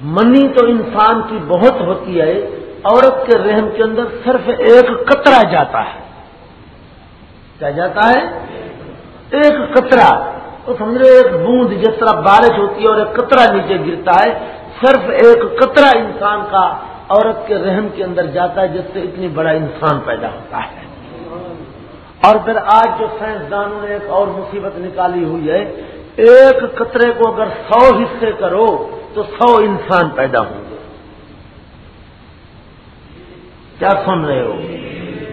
منی تو انسان کی بہت ہوتی ہے، عورت کے رحم کے اندر صرف ایک قطرہ جاتا ہے۔ کیا جاتا ہے؟ ایک قطرہ۔ تو سمجھو، ایک بوند جس طرح بارش ہوتی ہے اور ایک قطرہ نیچے گرتا ہے، صرف ایک قطرہ انسان کا عورت کے رحم کے اندر جاتا ہے، جس سے اتنی بڑا انسان پیدا ہوتا ہے۔ اور پھر آج جو سائنسدانوں نے ایک اور مصیبت نکالی ہوئی ہے، ایک قطرے کو اگر سو حصے کرو تو سو انسان پیدا ہوں گے۔ کیا سن رہے ہو؟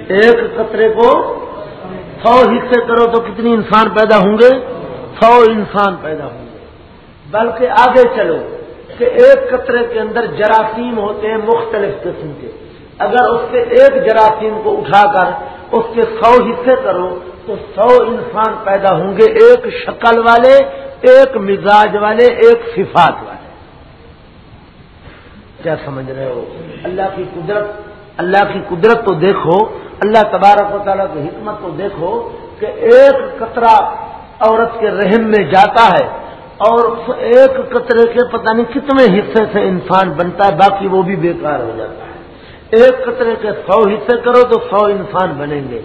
ایک قطرے کو سو حصے کرو تو کتنی انسان پیدا ہوں گے؟ سو انسان پیدا ہوں گے۔ بلکہ آگے چلو کہ ایک قطرے کے اندر جراثیم ہوتے ہیں مختلف قسم کے۔ اگر اس کے ایک جراثیم کو اٹھا کر اس کے سو حصے کرو تو سو انسان پیدا ہوں گے ایک شکل والے، ایک مزاج والے، ایک صفات والے۔ کیا سمجھ رہے ہو؟ اللہ کی قدرت، اللہ کی قدرت تو دیکھو، اللہ تبارک و تعالیٰ کی حکمت تو دیکھو کہ ایک قطرہ عورت کے رحم میں جاتا ہے اور اس ایک قطرے کے پتہ نہیں کتنے حصے سے انسان بنتا ہے، باقی وہ بھی بیکار ہو جاتا ہے۔ ایک قطرے کے سو حصے کرو تو سو انسان بنیں گے۔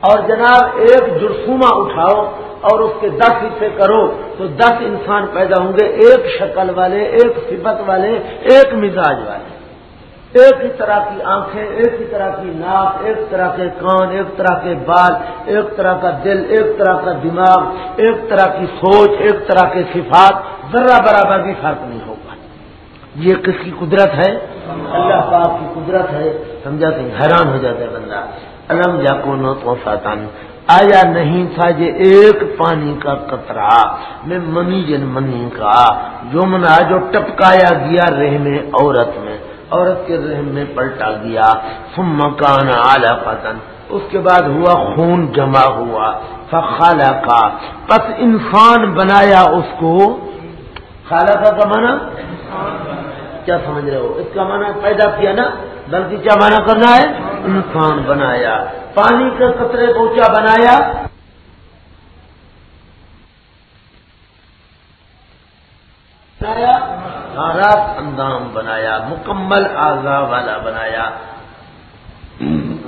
اور جناب ایک جرسوما اٹھاؤ اور اس کے دس حصے کرو تو دس انسان پیدا ہوں گے، ایک شکل والے، ایک صفت والے، ایک مزاج والے۔ ایک ہی طرح کی آنکھیں، ایک ہی طرح کی ناک، ایک طرح کے کان، ایک طرح کے بال، ایک طرح کا دل، ایک طرح کا دماغ، ایک طرح کی سوچ، ایک طرح کے صفات ذرا برابر بھی فرق نہیں ہوگا یہ کس کی قدرت ہے؟ اللہ پاک کی قدرت ہے، سمجھا کہ حیران ہو جاتا ہے بندہ۔ الم جا کو نو تو ساتان آیا نہیں تھا یہ ایک پانی کا قطرہ میں منی جن منی کا۔ جو منا جو ٹپکایا گیا رہنے عورت میں، عورت کے رحم میں پلٹا گیا۔ ثم مکان اعلی پتن اس کے بعد ہوا خون جمع ہوا۔ فخالا کا پس انسان بنایا اس کو۔ خالہ کا مانا کیا سمجھ رہے ہو؟ اس کا مانا پیدا کیا نا؟ بلکہ کیا مانا کرنا ہے؟ انسان بنایا۔ پانی کے قطرے کو کیا بنایا؟ راس اندام بنایا۔ مکمل آزا والا بنایا۔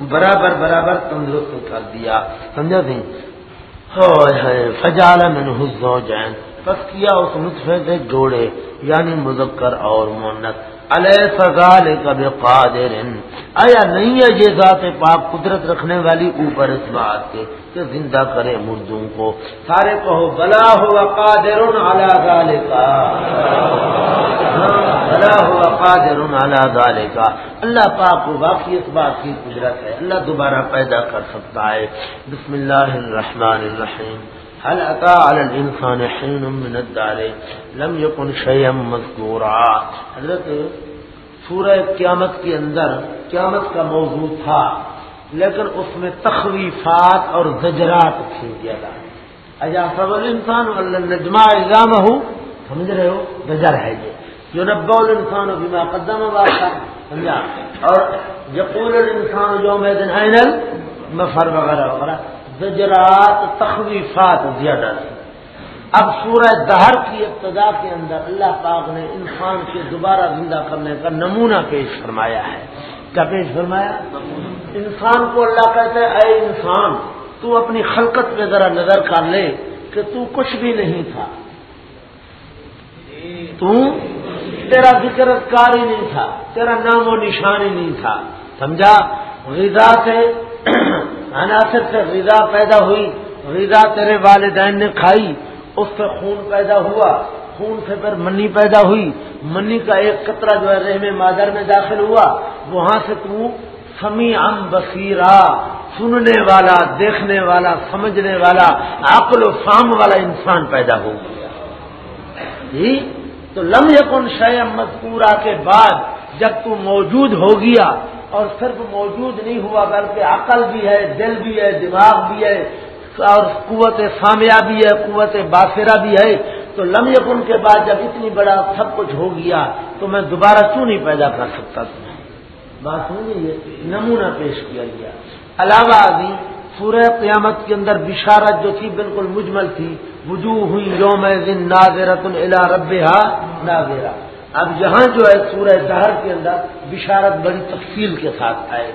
برابر برابر تندرست کر دیا۔ سمجھا دیں؟ فجال میں حسو جین بس کیا اس نطفے سے جوڑے یعنی مذکر اور مونت علیہ سگال کب قادر آیا نہیں ہے یہ ذات پاک قدرت رکھنے والی؟ اوپر اس بات کے کہ زندہ کرے مردوں کو۔ سارے کہو، بلا ہوا قادر اعلی گالے کا ہاں، بلا ہوا قادر اعلی گالے کا اللہ پاک کو باقی اس بات کی قدرت ہے۔ اللہ دوبارہ پیدا کر سکتا ہے۔ بسم اللہ الرحمن الرحیم۔ هل أتى على الإنسان حين من الدار؟ لم يكن شيئا مذكورا. حضرت، سورہ قیامت کے اندر قیامت کا موضوع تھا، لیکن اس میں تخویفات اور زجرات کھیل دیا گیا اجا سب انسان نجما اگام ہو سمجھ رہے ہو؟ زجر ہے یہ۔ جو نبا انسان ہو بیما قدم سمجھا؟ اور یقول انسان جو میں دن مفر وغیرہ وغیرہ۔ زجرات، تخویفات زیادہ تھی اب سورہ دہر کی ابتدا کے اندر اللہ پاک نے انسان کے دوبارہ زندہ کرنے کا نمونہ پیش فرمایا ہے۔ کیا پیش فرمایا؟ انسان کو اللہ کہتے ہیں اے انسان، تو اپنی خلقت میں ذرا نظر کر لے کہ تو کچھ بھی نہیں تھا۔ تو تیرا ذکر کار ہی نہیں تھا، تیرا نام و نشان ہی نہیں تھا۔ سمجھا؟ غذا سے عناصر سے غذا پیدا ہوئی، غذا تیرے والدین نے کھائی، اس سے خون پیدا ہوا، خون سے پھر منی پیدا ہوئی، منی کا ایک قطرہ جو ہے رحم مادر میں داخل ہوا، وہاں سے تو سمی ام بصیرا، سننے والا، دیکھنے والا، سمجھنے والا، عقل و فام والا انسان پیدا ہو گیا۔ جی؟ تو لم یکن شیم مذکورہ کے بعد جب تو موجود ہو گیا اور صرف موجود نہیں ہوا، بلکہ عقل بھی ہے، دل بھی ہے، دماغ بھی ہے، اور قوت سامیہ بھی ہے، قوت باسرا بھی ہے۔ تو لم یکن کے بعد جب اتنی بڑا سب کچھ ہو گیا، تو میں دوبارہ کیوں نہیں پیدا کر سکتا تمہیں؟ بات نہیں ہے نمونہ پیش کیا گیا۔ علاوہ ابھی سورہ قیامت کے اندر بشارت جو تھی بالکل مجمل تھی، وجوہ ہوئی یوم دن ناظرت الا رب ناظرہ۔ اب یہاں جو ہے سورہ دہر کے اندر بشارت بڑی تفصیل کے ساتھ آئے۔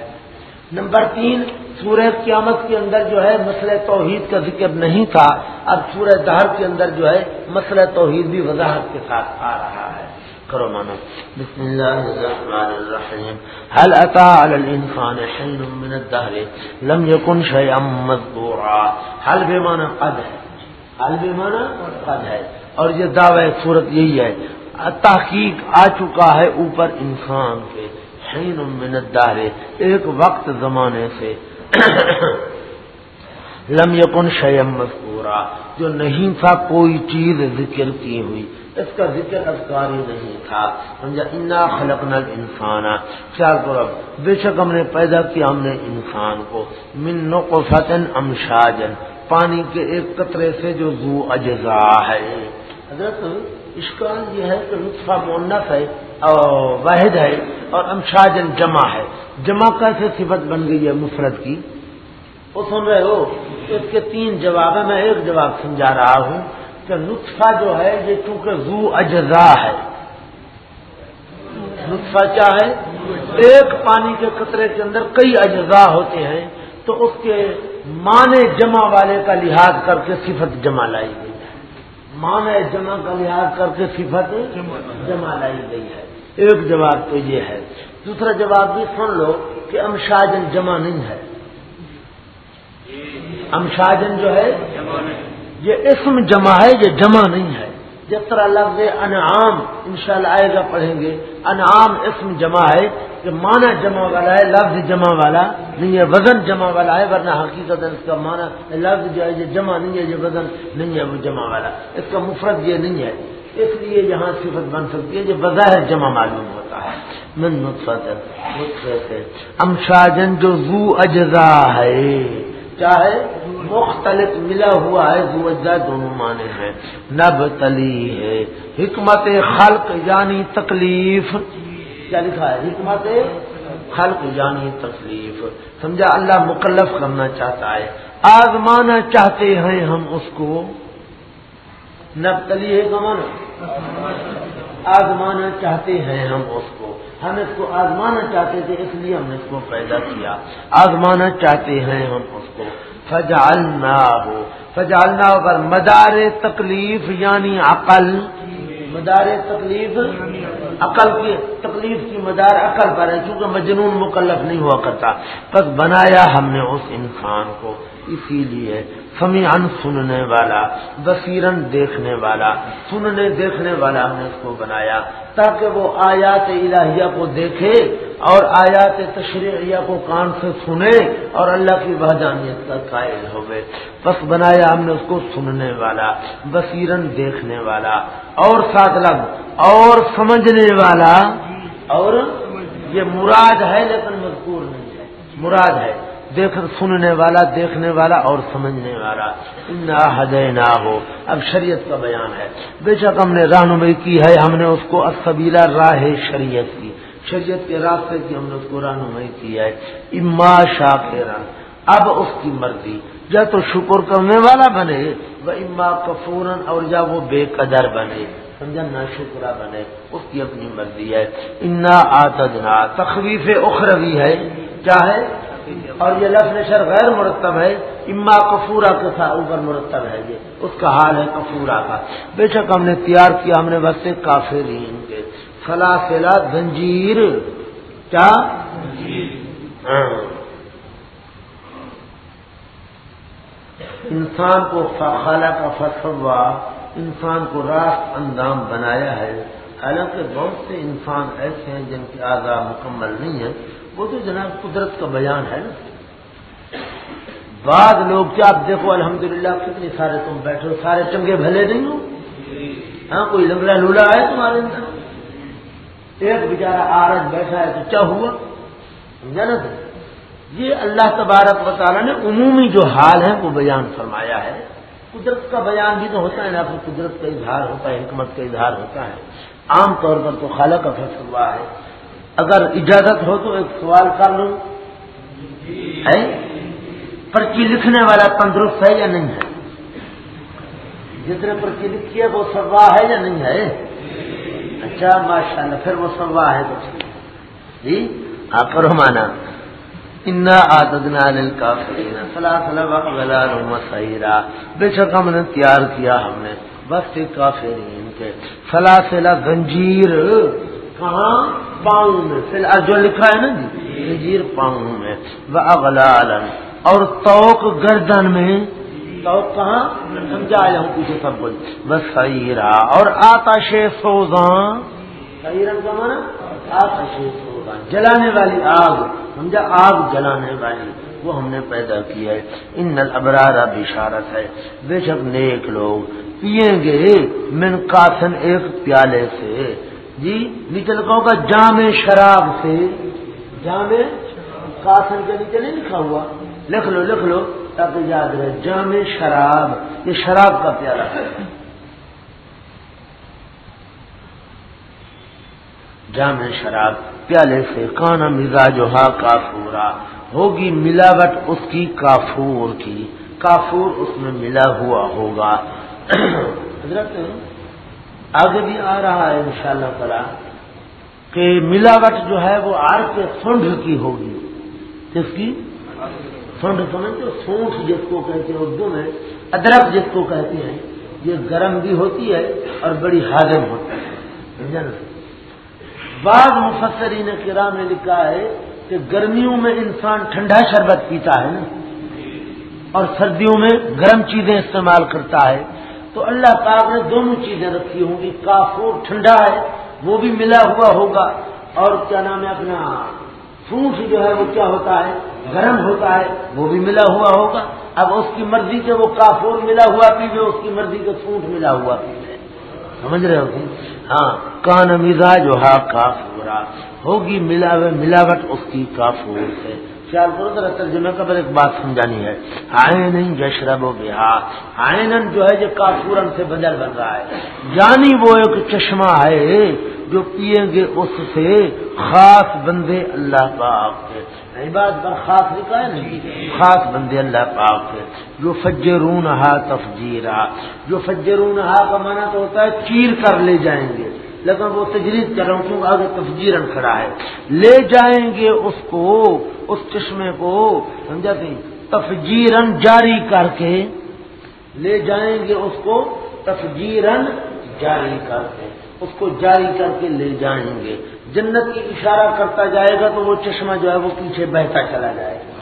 نمبر تین، سورہ قیامت کے اندر جو ہے مسئلہ توحید کا ذکر نہیں تھا، اب سورہ دہر کے اندر جو ہے مسئلہ توحید بھی وضاحت کے ساتھ آ رہا ہے۔ کرو مانو۔ بسم اللہ الرحمن الرحیم۔ هل اتى على الانسان حين من الدهر لم يكن شيئا مذكورا هل بمعنى قد ہے هل بمعنى قد ہے اور یہ دعوی صورت یہی ہے۔ تحقیق آ چکا ہے اوپر انسان کے، حین من الدهر، ایک وقت زمانے سے۔ لم یکن شیم مذکورا، جو نہیں تھا کوئی چیز ذکر کی ہوئی۔ اس کا ذکر افکار ہی نہیں تھا۔ سمجھا؟ انا خلق نل انسان خیال بے شک ہم نے پیدا کیا ہم نے انسان کو۔ من نقصتن امشاجن پانی کے ایک قطرے سے جو زو اجزا ہے۔ حضرت اشکال یہ ہے کہ لطفہ مونس ہے اور واحد ہے اور امشاجن جمع ہے۔ جمع کیسے صفت بن گئی ہے مفرت کی۔ وہ سن رہے ہو اس کے تین جواب میں ایک جواب سمجھا رہا ہوں کہ نطفہ جو ہے یہ چونکہ زو اجزا ہے۔ نطفہ کیا ہے؟ ایک پانی کے قطرے کے اندر کئی اجزاء ہوتے ہیں تو اس کے معنی جمع والے کا لحاظ کر کے صفت جمع لائی گئی۔ معنی جمع کا لحاظ کر کے صفت جمع لائی گئی ہے۔ ایک جواب تو یہ ہے۔ دوسرا جواب بھی سن لو کہ امشاجن جمع نہیں ہے۔ امشاجن جو ہے، یہ اسم جمع ہے، یہ جمع نہیں ہے۔ جس طرح لفظ انعام انشاءاللہ آئے گا، پڑھیں گے۔ انعام اسم جمع ہے کہ معنی جمع والا ہے، لفظ جمع والا نہیں ہے، وزن جمع والا ہے، ورنہ حقیقت اس کا معنی لفظ جو ہے یہ جمع نہیں ہے یہ وزن نہیں ہے، وہ جمع والا۔ اس کا مفرد یہ نہیں ہے۔ اس لیے یہاں صفت بن سکتی ہے یہ بظاہر جمع معلوم ہوتا ہے۔ من نطفت امشاجن جو زو اجزا ہے، چاہے مختلف ملا ہوا ہے زوجہ دونوں معنی ہیں۔ نب تلی ہے، حکمت خلق یعنی تکلیف۔ کیا لکھا ہے؟ حکمت خلق یعنی تکلیف۔ سمجھا؟ اللہ مکلف کرنا چاہتا ہے۔ آزمانا چاہتے ہیں ہم اس کو۔ نب تلی ہے کمانا آزمانا چاہتے ہیں ہم اس کو۔ ہم اس کو آزمانا چاہتے تھے، اس لیے ہم نے اس کو پیدا کیا۔ آزمانا چاہتے ہیں ہم اس کو۔ فجالنا ہو فجالنا پر مدار تکلیف یعنی عقل، مدار تکلیف، عقل کی، تکلیف کی مدار عقل پر ہے کیونکہ مجنون مکلف نہیں ہوا کرتا۔ بس بنایا ہم نے اس انسان کو، اسی لیے سمیان سننے والا، بصیرن دیکھنے والا، سننے دیکھنے والا ہم نے اس کو بنایا تاکہ وہ آیات الہیہ کو دیکھے اور آیات تشریعیہ کو کان سے سنے اور اللہ کی وحدانیت کا قائل ہوئے۔ بس بنایا ہم نے اس کو سننے والا، بصیرن دیکھنے والا اور ساتھ لگ، اور سمجھنے والا۔ اور یہ مراد ہے لیکن مذکور نہیں ہے۔ مراد ہے۔ دیکھ سننے والا، دیکھنے والا اور سمجھنے والا۔ نہ نہ ہو اب شریعت کا بیان ہے۔ بے شک ہم نے رہنمائی کی ہے، ہم نے اس کو اسبیلا راہ شریعت کی۔ شریعت کے راستے کی ہم نے اس کو رہنمائی کی ہے۔ اما شاہ اب اس کی مرضی۔ یا تو شکر کرنے والا بنے وہ اما کفورن، اور یا وہ بے قدر بنے۔ سمجھا؟ نہ شکرا بنے۔ اس کی اپنی مرضی ہے۔ انا آتدنا تخویف اخروی ہے۔ کیا ہے؟ اور یہ لفظ نشر غیر مرتب ہے۔ اما کفورا کے ساتھ اوپر مرتب ہے یہ۔ اس کا حال ہے کفورا کا۔ بے شک ہم نے تیار کیا، ہم نے بس کافی کے۔ فلا فلا زنجیر۔ کیا؟ ہاں۔ انسان کو خالہ کا فصوا انسان کو راست اندام بنایا ہے۔ حالانکہ بہت سے انسان ایسے ہیں جن کی آزاد مکمل نہیں ہے وہ تو جناب قدرت کا بیان ہے نا۔ بعض لوگ کیا آپ دیکھو، الحمدللہ، کتنے سارے تم بیٹھے ہو، سارے چنگے بھلے نہیں ہو۔ ہاں کوئی لنگڑا لولا ہے تمہارے اندر؟ ایک بیچارہ آرج بیٹھا ہے تو کیا ہوا؟ سمجھا یہ اللہ تبارک و تعالیٰ نے عمومی جو حال ہے وہ بیان فرمایا ہے۔ قدرت کا بیان بھی تو ہوتا ہے نا، پھر قدرت کا اظہار ہوتا ہے، حکمت کا اظہار ہوتا ہے۔ عام طور پر تو خالہ کا فیصلہ ہے۔ اگر اجازت ہو تو ایک سوال کر لوں۔ ہے پرچی لکھنے والا تندرست ہے یا نہیں ہے؟ جتنے پرچی لکھی ہے وہ سوا ہے یا نہیں ہے؟ اچھا ماشاء اللہ پھر وہ سوا ہے تو جی؟ آپ کرو مانا انا آدنا کا بے شک ہم نے تیار کیا ہم نے۔ بس کافرین کے۔ سلاسلہ گنجیر کہاں؟ پاؤں میں۔ جو لکھا ہے نا جی پاؤں میں۔ وہ اغلال اور توک گردن میں۔ توک کہاں؟ سمجھا ہوں پیچھے سب کچھ بس سیرا اور آتش سوزاں۔ سیرن کا مانا آتش سوزاں۔ جلانے والی آگ۔ سمجھا آگ جلانے والی۔ وہ ہم نے پیدا کی ہے۔ ان نل ابرارا بشارت ہے۔ بے شک نیک لوگ۔ پیئیں گے من کاسن ایک پیالے سے۔ جی نیچے لکھا ہوگا جام شراب سے۔ جام کاسن کے نیچے نہیں لکھا ہوا۔ لکھ لو لکھ لو، تاکہ یاد رہے۔ جام شراب، یہ شراب کا پیارا۔ ہے جام شراب، پیالے سے کانا مزاج ہا کافورا۔ ہوگی ملاوٹ اس کی کافور کی۔ کافور اس میں ملا ہوا ہوگا۔ حضرت آگے بھی آ رہا ہے ان شاء اللہ تعالی کہ ملاوٹ جو ہے وہ آر کے سونڈ کی ہوگی۔ کس کی؟ سونڈ سمجھتے سونٹ جس کو کہتے ہیں، اردو میں ادرک جس کو کہتے ہیں، یہ گرم بھی ہوتی ہے اور بڑی ہاضم ہوتی ہے۔ بعض مفسرین کرام نے لکھا ہے کہ گرمیوں میں انسان ٹھنڈا شربت پیتا ہے نا، اور سردیوں میں گرم چیزیں استعمال کرتا ہے۔ تو اللہ پاک نے دونوں چیزیں رکھی ہوں گی۔ کافور ٹھنڈا ہے، وہ بھی ملا ہوا ہوگا۔ اور کیا نام ہے اپنا؟ فروٹ جو ہے وہ کیا ہوتا ہے؟ گرم ہوتا ہے، وہ بھی ملا ہوا ہوگا۔ اب اس کی مرضی کے وہ کافور ملا ہوا پیوے اس کی مرضی کے فروٹ ملا ہوا پیوے سمجھ رہے ہو ہاں کان مزاج جو ہے، کافورا۔ ہوگی ملاوٹ اس کی کافور سے خیال کرو ذرا ترجمے کا ایک بات سمجھانی ہے۔ آئین جشرب و بہار آئین جو ہے جو کافورن سے بدل بن رہا ہے۔ یعنی وہ ایک چشمہ ہے جو پیئیں گے اس سے خاص بندے اللہ پاک کے۔ یعنی نہیں بات پر خاص لکھا ہے نہیں خاص بندے اللہ پاک کے۔ جو فجرون ہا تفجیرا۔ جو فجرون ہا کا معنی تو ہوتا ہے چیر کر لے جائیں گے۔ لیکن وہ تجریز کر رہا ہوں کیونکہ آگے تفجیرن کھڑا ہے۔ لے جائیں گے اس کو، اس چشمے کو، سمجھا تھی؟ تفجیرن جاری کر کے۔ لے جائیں گے اس کو تفجیرن جاری کر کے۔ اس کو جاری کر کے لے جائیں گے۔ جنت کی اشارہ کرتا جائے گا تو وہ چشمہ جو ہے وہ پیچھے بہتا چلا جائے گا۔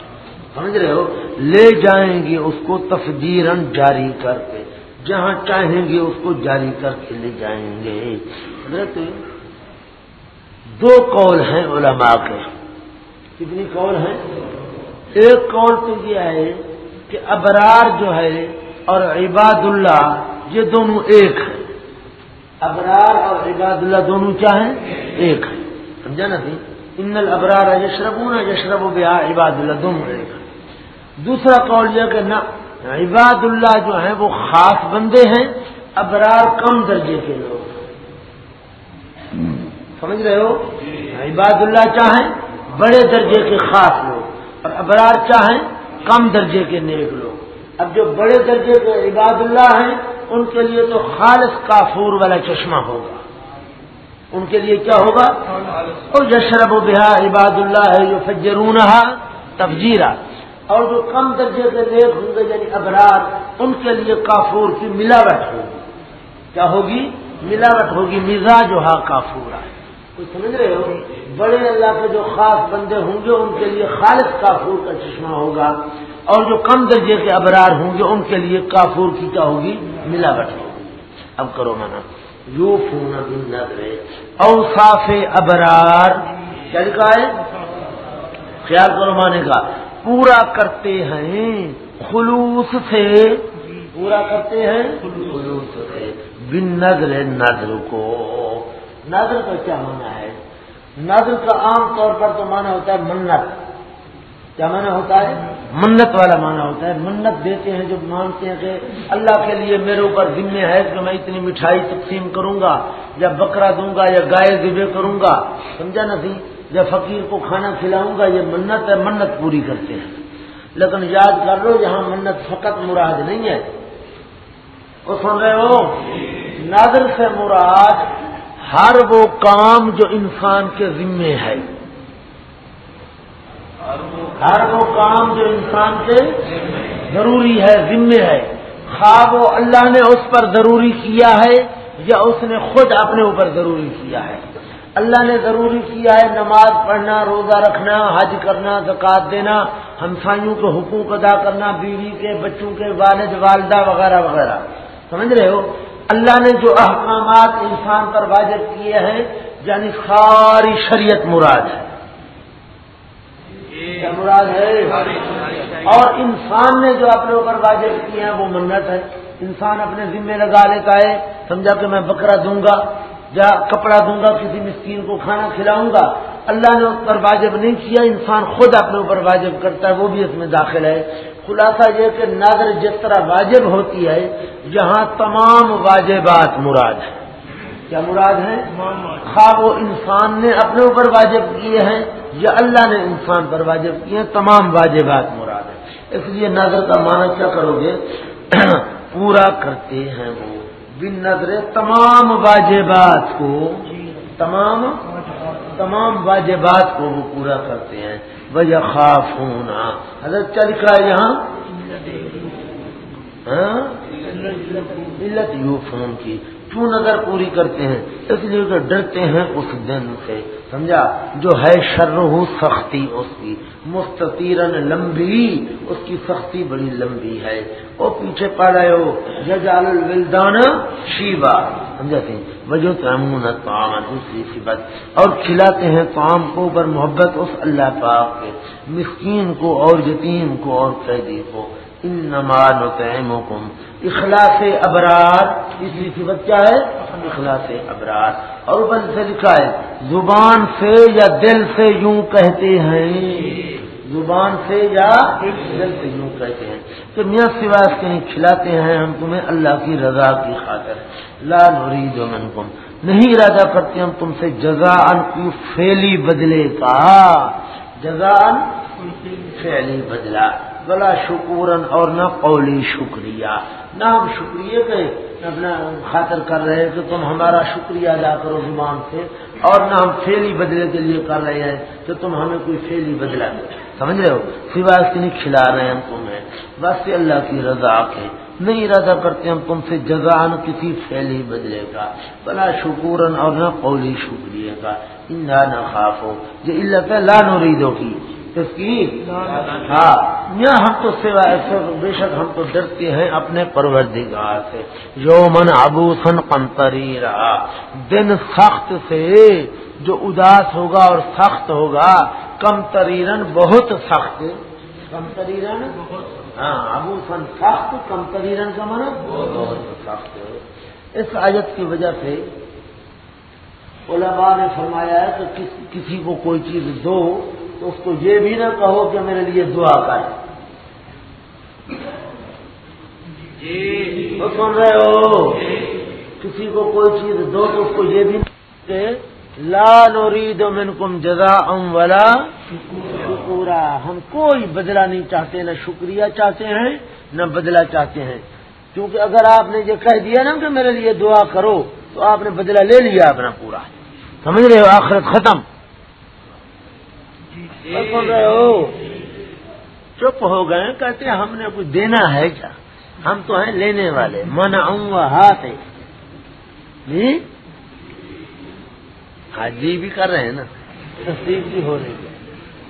سمجھ رہے ہو؟ لے جائیں گے اس کو تفجیرن جاری کر کے۔ جہاں چاہیں گے اس کو جاری کر کے لے جائیں گے۔ حضرت، دو قول ہیں علماء کے۔ کتنی قول ہیں؟ ایک قول تو یہ ہے کہ ابرار جو ہے اور عباد اللہ یہ دونوں ایک ہیں۔ ابرار اور عباد اللہ دونوں چاہیں ایک ہیں۔ سمجھا نا سی ان البرار یشرب نہ یشرب و بیا عباد اللہ دونوں ایک ہیں۔ دوسرا قول یہ کہ نہ عباد اللہ جو ہیں وہ خاص بندے ہیں، ابرار کم درجے کے لوگ سمجھ رہے ہو؟ عباد اللہ چاہیں، بڑے درجے کے خاص لوگ، اور ابرار چاہیں، کم درجے کے نیک لوگ۔ اب جو بڑے درجے کے عباد اللہ ہیں، ان کے لیے تو خالص کافور والا چشمہ ہوگا۔ ان کے لیے کیا ہوگا؟ اور یشرب و بہار عباد اللہ ہے جو فجرون تفجیرہ اور جو کم درجے کے نیک ہوں گے یعنی ابرار، ان کے لیے کافور کی ملاوٹ ہوگی۔ کیا ہوگی؟ ملاوٹ ہوگی، مزاج جو ہاں کوئی سمجھ رہے ہو؟ بڑے اللہ کے جو خاص بندے ہوں گے، ان کے لیے خالص کافور کا چشمہ ہوگا۔ اور جو کم درجے کے ابرار ہوں گے، ان کے لیے کافور کی کیا ہوگی؟ ملاوٹ ہوگی۔ اب کرو منا یو فون نظر اوساف ابرار۔ کیا لکھا ہے؟ خیال کرو مانے کا پورا کرتے ہیں خلوص سے۔ پورا کرتے ہیں خلوص سے۔ بن نظر نظر کو۔ نظر کا کیا مانا ہے؟ نظر کا عام طور پر تو مانا ہوتا ہے منت۔ کیا مانا ہوتا ہے؟ منت والا مانا ہوتا ہے۔ منت دیتے ہیں جو مانتے ہیں کہ اللہ کے لیے میرے اوپر ذمے ہے کہ میں اتنی مٹھائی تقسیم کروں گا یا بکرا دوں گا یا گائے ذبے کروں گا سمجھا نا سی؟ یا فقیر کو کھانا کھلاؤں گا، یہ منت ہے، منت پوری کرتے ہیں۔ لیکن یاد کر لو، یہاں منت فقط مراد نہیں ہے۔ وہ سن رہے ہو نادر سے مراد ہر وہ کام جو انسان کے ذمے ہے۔ ہر وہ کام جو انسان کے ضروری ہے، ذمے ہے۔ خواب وہ اللہ نے اس پر ضروری کیا ہے یا اس نے خود اپنے اوپر ضروری کیا ہے۔ اللہ نے ضروری کیا ہے نماز پڑھنا، روزہ رکھنا، حج کرنا زکات دینا، ہمسایوں کے حقوق ادا کرنا، بیوی کے، بچوں کے، والد، والدہ وغیرہ وغیرہ۔ سمجھ رہے ہو؟ اللہ نے جو احکامات انسان پر واجب کیے ہیں یعنی ساری شریعت مراد ہے۔ کیا مراد ہے؟ اور انسان نے جو اپنے اوپر واجب کیے ہیں، وہ منت ہے۔ انسان اپنے ذمے لگا لیتا ہے۔ سمجھا کہ میں بکرا دوں گا، یا کپڑا دوں گا، کسی مسکین کو کھانا کھلاؤں گا۔ اللہ نے اس پر واجب نہیں کیا، انسان خود اپنے اوپر واجب کرتا ہے، وہ بھی اس میں داخل ہے۔ خلاصہ یہ کہ نظر جس طرح واجب ہوتی ہے، یہاں تمام واجبات مراد ہیں۔ کیا مراد ہے خواب وہ انسان نے اپنے اوپر واجب کیے ہیں یا اللہ نے انسان پر واجب کیے ہیں؟ تمام واجبات مراد ہیں۔ اس لیے نظر کا معنی کیا کرو گے؟ پورا کرتے ہیں وہ۔ بن نظر تمام واجبات کو، تمام تمام واجبات کو وہ پورا کرتے ہیں۔ وجہ خاف ہونا حضرت کیا چل ہے یہاں؟ ہاں؟ علت یو فون کی۔ کیوں نظر پوری کرتے ہیں؟ اس لیے کہ ڈرتے ہیں اس دن سے۔ سمجھا؟ جو ہے شرح سختی اس کی۔ مستطیرن لمبی، اس کی سختی بڑی لمبی ہے۔ وہ پیچھے پڑ رہے ہو ججال الولدان شیبا۔ سمجھا سی وجہ تمون تعام دوسری سی بات۔ اور کھلاتے ہیں کام کو اوپر محبت اس اللہ پاک کے۔ مسکین کو اور یتیم کو اور قیدی کو۔ ان نمان و اخلاص ابرار تیسری صفت کیا ہے؟ اخلاص ابرار۔ اور اوپر سے لکھا ہے، زبان سے یا دل سے یوں کہتے ہیں۔ زبان سے یا دل سے یوں کہتے ہیں۔ تو میاں سواس کے نہیں کھلاتے ہیں، ہم تمہیں اللہ کی رضا کی خاطر۔ لا نرید منکم۔ نہیں ارادہ کرتے ہم تم سے جزا کی فیلی بدلے کا۔ جزا فیلی بدلا بلا شکورن اور نہ قولی شکریہ۔ نہ ہم شکریہ کے اپنا خاطر کر رہے ہیں کہ تم ہمارا شکریہ ادا کرو زبان سے، اور نہ ہم فیلی بدلے کے لیے کر رہے ہیں کہ تم ہمیں کوئی فیلی بدلا دے سمجھ رہے ہو؟ سوائے اس کے نہیں کھلا رہے ہیں ہم تمہیں بس اللہ کی رضا کے۔ نہیں ارادہ کرتے ہم تم سے جزان کسی فیلی بدلے کا۔ بلا شکورن اور نہ قولی شکریہ کا۔ اندا نہ خاف ہو یہ اللہ لا نوریدوں کی ہاں۔ یہاں ہم تو سوا بے شک ہم تو ڈرتے ہیں اپنے پروردگار سے۔ جو من ابو سن کمتری رہا دن سخت سے جو اداس ہوگا اور سخت ہوگا کم تریرن بہت سخت۔ کم تریرن ہاں ابو سن سخت کم تریرن کا من بہت سخت۔ اس آیت کی وجہ سے علماء نے فرمایا ہے کہ کسی کو کوئی چیز دو۔ تو اس کو یہ بھی نہ کہو کہ میرے لیے دعا کر۔ جی۔ سن رہے ہو؟ کسی کو کوئی چیز دو تو اس کو یہ بھی نہ لا نورید منکم جزا ام ولا شکورا۔ ہم کوئی بدلہ نہیں چاہتے، نہ شکریہ چاہتے ہیں، نہ بدلہ چاہتے ہیں۔ کیونکہ اگر آپ نے یہ کہہ دیا نا کہ میرے لیے دعا کرو، تو آپ نے بدلہ لے لیا اپنا پورا۔ سمجھ رہے ہو؟ آخرت ختم۔ رہے ہو۔ چپ ہو گئے کہتے ہم نے کچھ دینا ہے کیا؟ ہم تو ہیں لینے والے۔ من آؤں گا ہاتھ۔ جی؟ ہاں جی بھی کر رہے ہیں نا۔ تصدیق بھی ہو رہی ہے۔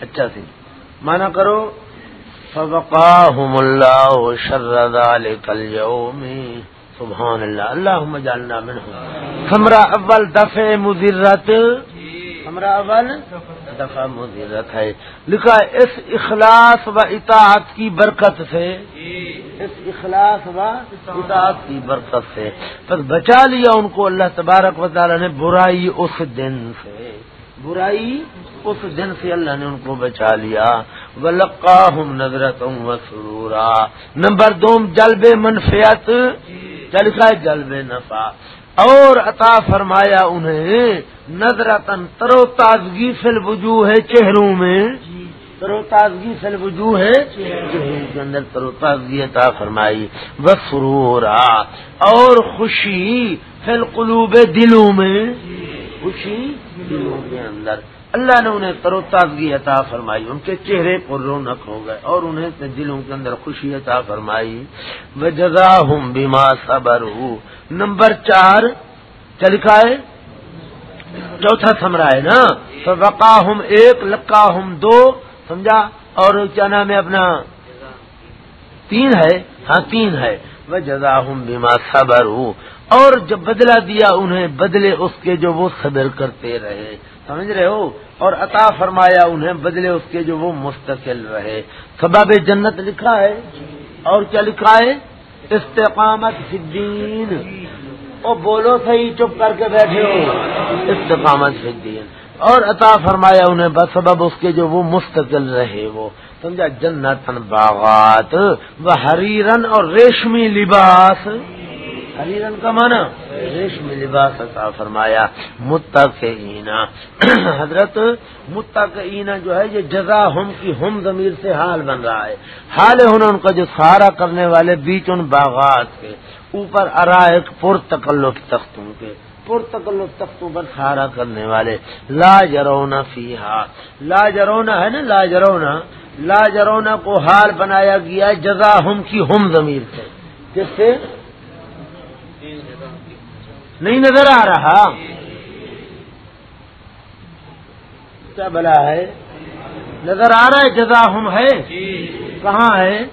اچھا سی۔ مانا کرو۔ فبقاهم اللہ شرد کل میں سبحان اللہ۔ اللہ جالنا میں ہمرا اول دفع مضرت۔ ہمرا اول دفعہ مضرت ہے۔ لکھا اس اخلاص و اطاعت کی برکت سے۔ اس اخلاص و اطاعت کی برکت سے۔ بس بچا لیا ان کو اللہ تبارک و تعالی نے برائی اس دن سے۔ برائی اس دن سے اللہ نے ان کو بچا لیا۔ ولقا ہوں نظرت و سرورا نمبر دو جلب منفیت۔ چل کا جلب نفع۔ اور عطا فرمایا انہیں نظرتن ترو تازگی فل وجوہ ہے چہروں میں۔ ترو تازگی فل وجوہ ہے چہروں کے اندر ترو تازگی عطا فرمائی بس اور خوشی فل قلوب دلوں میں۔ خوشی دلوں کے اندر۔ اللہ نے انہیں ترو تازگی عطا فرمائی، ان کے چہرے پر رونق ہو گئے اور انہیں دلوں کے اندر خوشی عطا فرمائی۔ وہ جگہ ہوں بیما صبر ہوں نمبر چار چلکا ہے؟ چوتھا سمرا ہے نا؟ تو وقا ہم ایک لکا ہم دو، سمجھا؟ اور کیا نام ہے اپنا؟ تین ہے؟ ہاں تین ہے۔ وہ جزا ہوں بیما صبر ہوں اور جب بدلا دیا انہیں، بدلے اس کے جو وہ صبر کرتے رہے۔ سمجھ رہے ہو؟ اور عطا فرمایا انہیں، بدلے اس کے جو وہ مستقل رہے۔ سباب جنت لکھا ہے۔ اور کیا لکھا ہے؟ استقامت فدین او بولو صحیح، چپ کر کے بیٹھے ہو۔ استقامت فدین اور عطا فرمایا انہیں، بس سبب اس کے جو وہ مستقل رہے وہ۔ سمجھا؟ جنتن باغات، وہ ہریرن اور ریشمی لباس۔ ہریرن کا مانا ریشمی لباس عطا فرمایا متقینا حضرت متقینا جو ہے، یہ جزا ہم کی ہم ضمیر سے حال بن رہا ہے۔ حال ان کا جو سارا کرنے والے بیچ ان باغات کے، اوپر ارائک پر تکلف تختوں کے۔ پر تکلف تختوں پر سہارا کرنے والے۔ لا جرونا فی لا جرونا ہے نا، لا جرونا لا جرونا کو حال بنایا گیا جزا ہم کی ہم ضمیر سے۔ کس سے نہیں نظر آ رہا۔ کیا بلا ہے؟ نظر آ رہا ہے جزا ہم ہے۔ کہاں ہے؟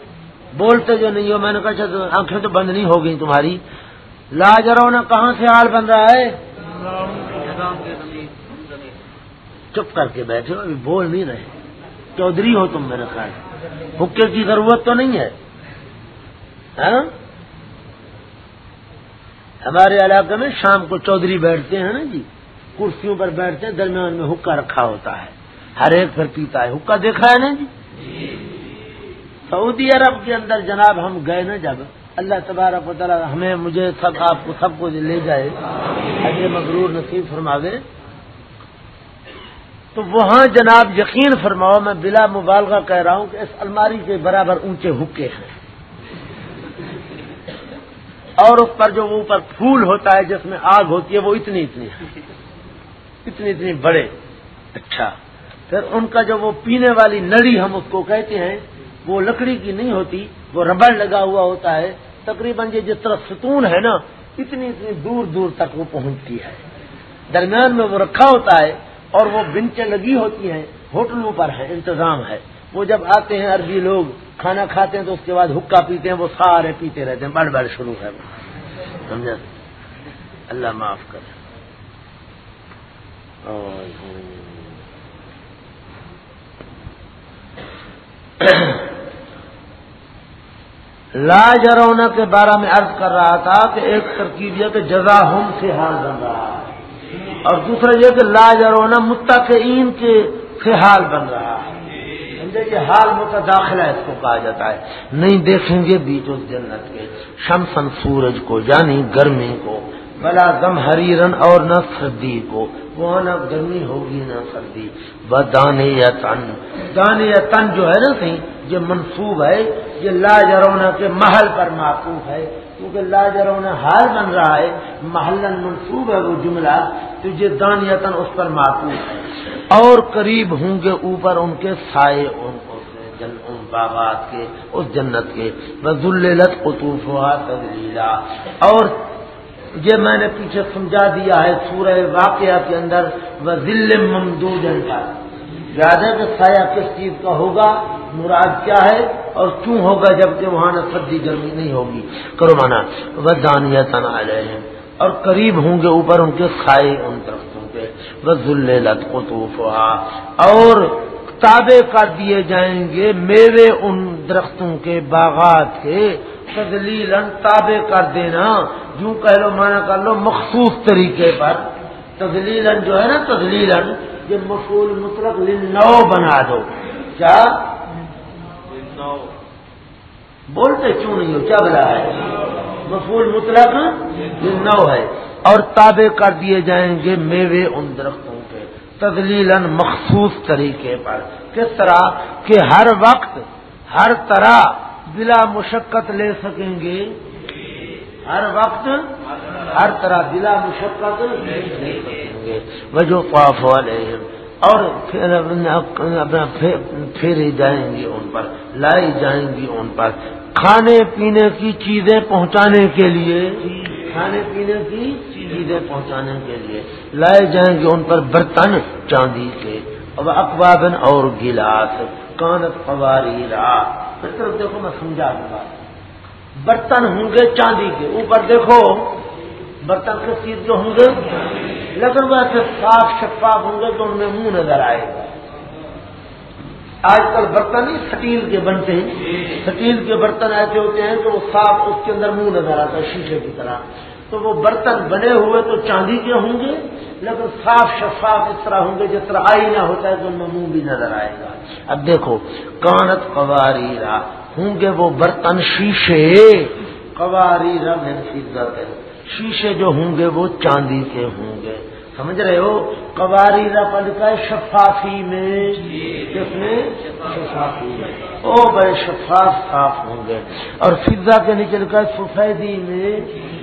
بولتے جو نہیں ہو، میں نے کہا اچھا، آنکھیں تو بند نہیں ہو گئی تمہاری۔ لا جرونا کہاں سے حال بن رہا ہے؟ چپ کر کے بیٹھے ہو، ابھی بول نہیں رہے۔ چودھری ہو تم میرے خیال۔ حکے کی ضرورت تو نہیں ہے۔ ہاں؟ ہمارے علاقے میں شام کو چودھری بیٹھتے ہیں نا جی کرسیوں پر بیٹھتے ہیں، درمیان میں حکا رکھا ہوتا ہے۔ ہر ایک پھر پیتا ہے۔ حکا دیکھا ہے نا جی؟ سعودی عرب کے اندر جناب ہم گئے نا جب، اللہ تبارک و تعالیٰ ہمیں، مجھے سب، آپ کو سب کو لے جائے۔ اجے مغرور نصیب فرما دے تو وہاں جناب یقین فرماؤ، میں بلا مبالغہ کہہ رہا ہوں کہ اس الماری کے برابر اونچے حکے ہیں۔ اور اس پر جو اوپر پھول ہوتا ہے، جس میں آگ ہوتی ہے، وہ اتنی اتنی اتنی اتنی بڑے۔ اچھا۔ پھر ان کا جو وہ پینے والی نڑی ہم اس کو کہتے ہیں، وہ لکڑی کی نہیں ہوتی، وہ ربڑ لگا ہوا ہوتا ہے۔ تقریباً یہ جس طرح ستون ہے نا، اتنی اتنی دور دور تک وہ پہنچتی ہے۔ درمیان میں وہ رکھا ہوتا ہے اور وہ بنچیں لگی ہوتی ہیں، ہوٹلوں پر ہے، انتظام ہے۔ وہ جب آتے ہیں عربی لوگ، کھانا کھاتے ہیں تو اس کے بعد حکا پیتے ہیں، وہ سارے پیتے رہتے ہیں۔ بڑھ بڑھ شروع ہے سمجھا؟ اللہ معاف کر۔ لا جرونا کے بارے میں عرض کر رہا تھا کہ ایک ترکیب یہ کہ جزا ہم سے حال بن رہا۔ ہے اور دوسرا یہ کہ لا جرونا متقین کے حال بن رہا۔ ہے سمجھے کہ حال متداخلہ اس کو کہا جاتا ہے۔ نہیں دیکھیں گے بیچ اس جنت کے شمسن سورج کو یعنی گرمی کو۔ بلا دم ہریرن اور نہ سردی کو۔ وہ نہ گرمی ہوگی نہ سردی۔ وہ دانے یا تن دانے یا تن جو ہے نا صحیح یہ منصوب ہے، یہ لا جرونا کے محل پر معقوف ہے۔ کیونکہ لا جرونا حال بن رہا ہے، محلن منصوب ہے وہ جملہ، تو یہ دان یا تن اس پر معقوف ہے۔ اور قریب ہوں گے اوپر ان کے سائے، ان کو ان باغات کے، اس جنت کے۔ بس قطوف ہوا تدلیلا اور یہ میں نے پیچھے سمجھا دیا ہے سورہ واقعہ کے اندر وہ ذل ممدود یاد ہے کہ سایہ کس چیز کا ہوگا؟ مراد کیا ہے اور کیوں ہوگا جبکہ وہاں نہ سردی گرمی نہیں ہوگی؟ کرو مانا وہ دانیہ تنا رہے ہیں اور قریب ہوں گے اوپر ان کے سائے ان درختوں کے۔ وہ ذلت قطوف اور تابے کر دیے جائیں گے میوے ان درختوں کے باغات کے۔ تدلیل تابے کر دینا۔ یوں کہہ لو، مانا کر لو، مخصوص طریقے پر۔ تدلیل جو ہے نا تدلیل یہ مفول مطلق لنو بنا دو۔ کیا؟ بولتے کیوں نہیں ہو؟ کیا بلا ہے؟ مفول مطلق لنو ہے۔ اور تابع کر دیے جائیں گے میوے ان درختوں کے تدلیل مخصوص طریقے پر۔ کس طرح؟ کہ ہر وقت ہر طرح بلا مشقت لے سکیں گے۔ ہر وقت ہر طرح بلا مشقت لے سکیں گے۔ وجو پاف والے اور پھر جائیں گی ان پر، لائی جائیں گی ان پر۔ کھانے پینے کی چیزیں پہنچانے کے لیے۔ کھانے پینے کی چیزیں پہنچانے کے لیے۔ لائے جائیں گے ان پر برتن چاندی کے۔ اب اقبابن اور گلاس۔ کانت قواری رات طرف دیکھو، میں سمجھا دوں گا برتن ہوں گے چاندی کے۔ اوپر دیکھو برتن کس چیز کے ہوں گے لیکن وہ ایسے صاف شفاف ہوں گے تو ان میں منہ نظر آئے گا۔ آج کل برتن ہی سٹیل کے بنتے ہیں۔ سٹیل کے برتن ایسے ہوتے ہیں تو وہ صاف اس کے اندر منہ نظر آتا ہے، شیشے کی طرح۔ تو وہ برتن بنے ہوئے تو چاندی کے ہوں گے، لیکن صاف شفاف اس طرح ہوں گے جس طرح آئینہ ہوتا ہے تو ان میں منہ بھی نظر آئے گا۔ اب دیکھو، کانت قواری ہوں گے وہ برتن شیشے قواری را میں شیشے جو ہوں گے وہ چاندی کے ہوں گے۔ سمجھ رہے ہو؟ کباری لکھا ہے شفافی میں۔ کس میں؟ شفافی میں۔ او بڑے شفاف صاف ہوں گے۔ اور فضا کے نیچے لکھا ہے سفیدی میں۔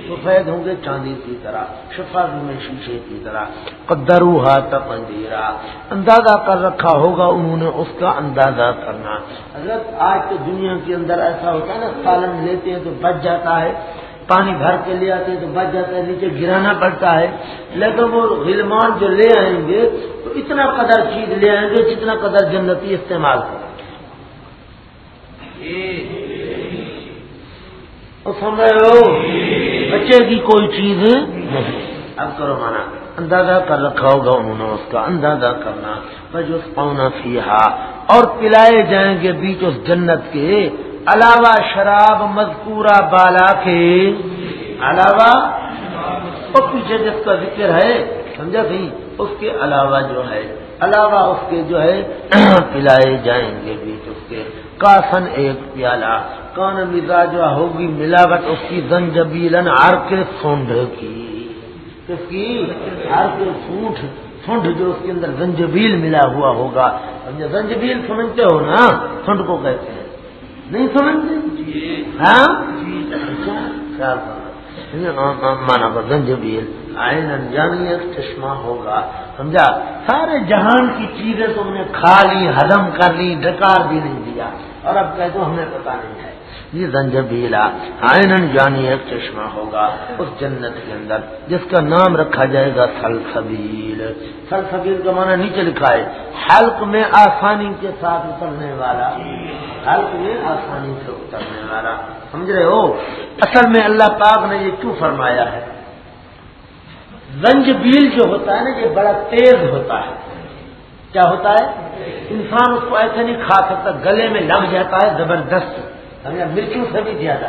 سفید ہوں گے چاندی کی طرح۔ شفافی میں شیشے کی طرح۔ قدرو ہاتھ پنجیرا اندازہ کر رکھا ہوگا انہوں نے اس کا اندازہ کرنا۔ حضرت، آج تو دنیا کے اندر ایسا ہوتا ہے نا، سالن لیتے ہیں تو بچ جاتا ہے۔ پانی بھر کے لے آتے تو بچ جاتا ہے، نیچے گرانا پڑتا ہے۔ لیکن وہ غلمان جو لے آئیں گے، تو اتنا قدر چیز لے آئیں گے جتنا قدر جنتی استعمال کریں۔ سمجھ ہو، بچے کی کوئی چیز نہیں۔ اب کرو مانا، اندازہ کر رکھا ہوگا انہوں نے اس کا، اندازہ کرنا۔ بج اس پونا سیاح اور پلائے جائیں گے بیچ اس جنت کے۔ علاوہ شراب مذکورہ بالا کے علاوہ اور پیچھے جس کا ذکر ہے، سمجھا سی اس کے علاوہ جو ہے، علاوہ اس کے جو ہے، پلائے جائیں گے بیچ اس کے کاسن ایک پیالہ۔ کان مزا جو ہوگی ملاوٹ اس کی زنجبیلن آر کے سونڈ کی۔ کس کی؟ ہر کے سونٹ سونڈ جو اس کے اندر زنجبیل ملا ہوا ہوگا۔ زنجبیل سمجھتے ہو نا؟ سونڈ کو کہتے ہیں۔ نہیں سمجھتے؟ ہاں؟ مانا گنجبیل آئین انجانی چشمہ ہوگا۔ سمجھا؟ سارے جہان کی چیزیں تم نے کھا لی ہزم کر لی ڈکار بھی نہیں دیا۔ اور اب کہہ دو ہمیں پتا نہیں ہے۔ یہ زنجبیلا آئین جانی ایک چشمہ ہوگا اس جنت کے اندر جس کا نام رکھا جائے گا سل سبیل سل سبیل کا معنی نیچے لکھا ہے حلق میں آسانی کے ساتھ اترنے والا۔ حلق میں آسانی سے اترنے والا سمجھ رہے ہو؟ اصل میں اللہ پاک نے یہ کیوں فرمایا ہے؟ زنجبیل جو ہوتا ہے نا، یہ بڑا تیز ہوتا ہے۔ کیا ہوتا ہے؟ انسان اس کو ایسے نہیں کھا سکتا، گلے میں لگ جاتا ہے زبردست۔ سمجھا؟ مرچوں سے بھی زیادہ۔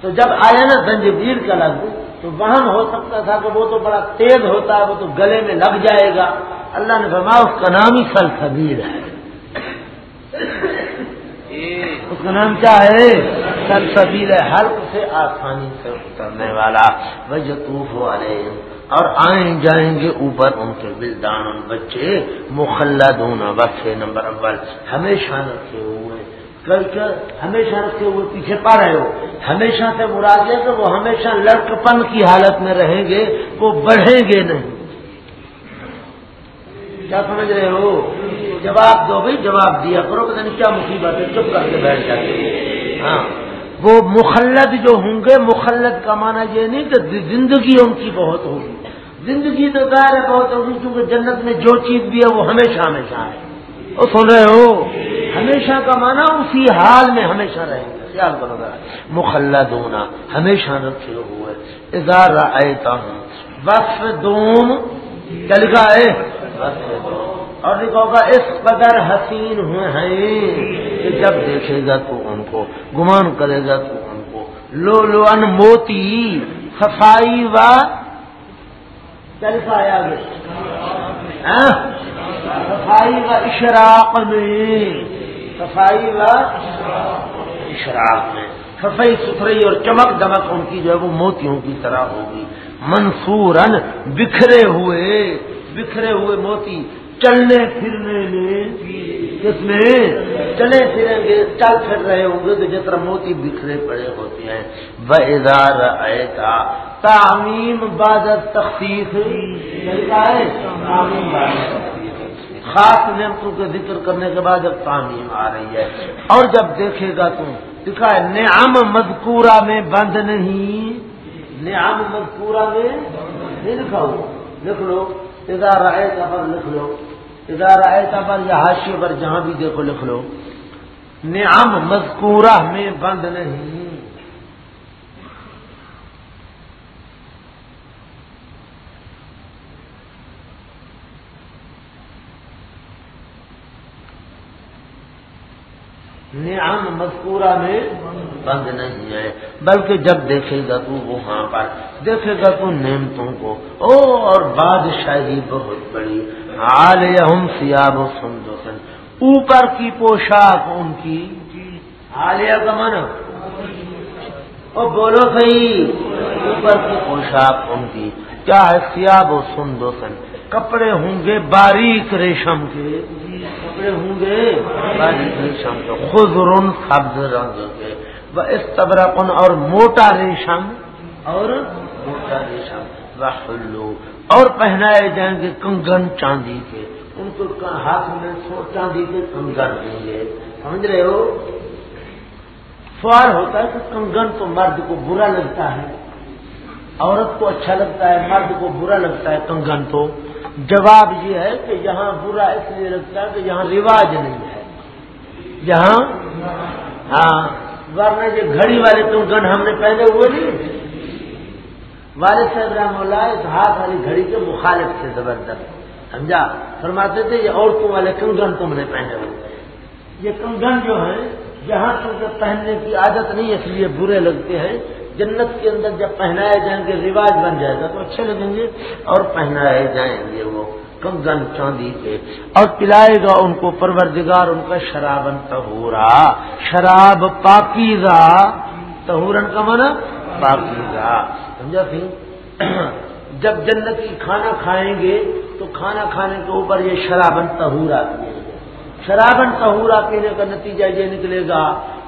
تو جب آیا نا زنجبیر کا لفظ، تو وہاں ہو سکتا تھا کہ وہ تو بڑا تیز ہوتا ہے، وہ تو گلے میں لگ جائے گا۔ اللہ نے فرمایا، اس کا نام ہی سلسبیر ہے۔ اس کا نام کیا ہے؟ سلسبیر ہے حلق سے آسانی سے اترنے والا۔ وجوف والے اور آئیں جائیں گے اوپر ان کے بلدان بچے۔ مخلدون۔ بس نمبر اول۔ ہمیشہ رکھے ہوئے۔ کلچر ہمیشہ رکھتے ہوئے، پیچھے پا رہے ہو۔ ہمیشہ سے مراد ہے کہ وہ ہمیشہ لڑکپن کی حالت میں رہیں گے، وہ بڑھیں گے نہیں۔ کیا سمجھ رہے ہو؟ جواب دو بھائی، جواب دیا کرو، پتہ نہیں کیا مصیبت ہے، چپ کر کے بیٹھ جاتے ہاں۔ وہ مخلد جو ہوں گے، مخلد کا معنی یہ نہیں کہ زندگی ان کی بہت ہوگی۔ زندگی تو ظاہر ہے بہت ہوگی، کیونکہ جنت میں جو چیز بھی ہے وہ ہمیشہ ہمیشہ ہے۔ وہ سن رہے ہو؟ ہمیشہ کا معنی اسی حال میں ہمیشہ رہیں گے خیال کرو گا مخلد ہونا ہمیشہ رکھے ہوئے۔ ادارہ آئےتا ہوں وقف دوم، کیا لکھا ہے؟ اور لکھو گا اس قدر حسین ہوئے ہیں کہ جب دیکھے گا تو ان کو، گمان کرے گا تو ان کو۔ لو لو ان موتی، صفائی و کیا لکھا ہے ہاں؟ صفائی و اشراق میں۔ صفائی و اشراق میں۔ صفائی ستھرائی اور چمک دمک ان کی جو ہے وہ موتیوں کی طرح ہوگی۔ منصورن بکھرے ہوئے۔ بکھرے ہوئے موتی چلنے پھرنے میں کس میں؟ چلے پھریں گے چل پھر رہے ہوں گے تو جس طرح موتی بکھرے پڑے ہوتے ہیں۔ وہ ادار آئے تھا تعمیم بادت تخصیص خاص نعمتوں کے ذکر کرنے کے بعد جب تعمیم آ رہی ہے۔ اور جب دیکھے گا تم لکھا ہے، نعم مذکورہ میں بند نہیں۔ نعم مذکورہ میں نہیں لکھا ہو لکھ لو۔ ادارہ پر لکھ لو ادارہ پر یا حاشی پر جہاں بھی دیکھو لکھ لو نعم مذکورہ میں بند نہیں۔ نعم مذکورہ میں بند نہیں ہے، بلکہ جب دیکھے گا تو وہاں پر، دیکھے گا تو نعمتوں کو۔ او، اور بادشاہی بہت بڑی۔ ہم سیاب و سن اوپر کی پوشاک ان کی۔ عالیہ کا من او، بولو صحیح۔ اوپر کی پوشاک ان کی۔ کیا ہے؟ سیاب و سن کپڑے ہوں گے باریک ریشم کے۔ کپڑے ہوں گے؟ ریشم کے خزر سبز رنگ کے۔ استبرقن اور موٹا ریشم۔ اور موٹا ریشم۔ وہ اور پہنائے جائیں گے کنگن چاندی کے۔ ان کو ہاتھ میں سو چاندی کے کنگن دیں گے۔ سمجھ رہے ہو؟ سوال ہوتا ہے کہ کنگن تو مرد کو برا لگتا ہے۔ عورت کو اچھا لگتا ہے، مرد کو برا لگتا ہے، کنگن تو۔ جواب یہ ہے کہ یہاں برا اس لیے لگتا ہے کہ یہاں رواج نہیں ہے۔ یہاں؟ ہاں۔ ورنہ یہ گھڑی والے کنگن ہم نے پہلے ہوئے نہیں۔ والد صاحب رحم اللہ اس ہاتھ والی گھڑی کے مخالف تھے زبردست۔ سمجھا؟ فرماتے تھے یہ عورتوں والے کنگن تم نے پہنے ہوئے یہ کنگن جو ہے جہاں کیونکہ پہننے کی عادت نہیں، اس لیے برے لگتے ہیں۔ جنت کے اندر جب پہنائے جائیں گے، رواج بن جائے گا، تو اچھے لگیں گے اور پہنائے جائیں گے وہ کنگن چاندی کے اور پلائے گا ان کو پروردگار، ان کا شرابن تہورا شراب پاکیزہ تہورن کا مانا پاکیزہ۔ سمجھا پھر؟ جب جنتی کھانا کھائیں گے، تو کھانا کھانے کے اوپر یہ شرابن تہورا پیے شرابن تہورا پینے کا نتیجہ یہ نکلے گا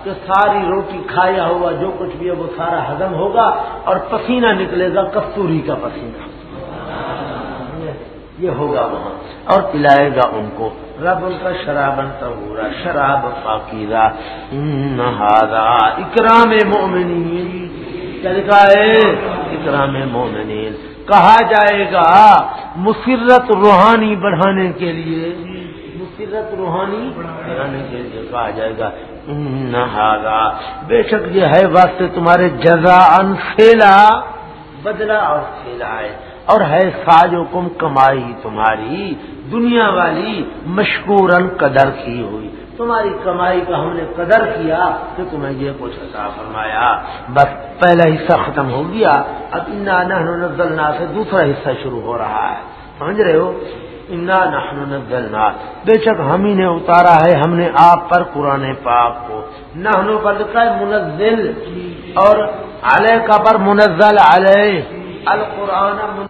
کہ ساری روٹی کھایا ہوا جو کچھ بھی ہے وہ سارا ہزم ہوگا اور پسینہ نکلے گا کستوری کا پسینہ۔ یہ ہوگا وہاں۔ اور پلائے گا ان کو۔ رب ان کا شرابن تہورا شراب پاکیزہ۔ نہارا اکرام مومنین۔ کیا لکھا ہے؟ اکرام مومنین۔ کہا جائے گا مسرت روحانی بڑھانے کے لیے۔ سرت روحانی بنانے کے لیے کہا جائے گا۔ نہاگا بے شک یہ ہے واسطے تمہارے جزا ان کھیلا بدلا اور کھیلا ہے، اور ہے ساج و کم کمائی تمہاری، دنیا والی مشکور قدر کی ہوئی۔ تمہاری کمائی کا ہم نے قدر کیا تو تمہیں یہ کچھ عطا فرمایا۔ بس پہلا حصہ ختم ہو گیا، اب انا نہ سے دوسرا حصہ شروع ہو رہا ہے۔ سمجھ رہے ہو؟ انا نحن نزلنا بے شک ہم ہی نے اتارا ہے، ہم نے آپ پر قرآن پاک کو۔ نہنو پر لکھا ہے منزل اور علیہ کا پر منزل علیہ۔ القرآن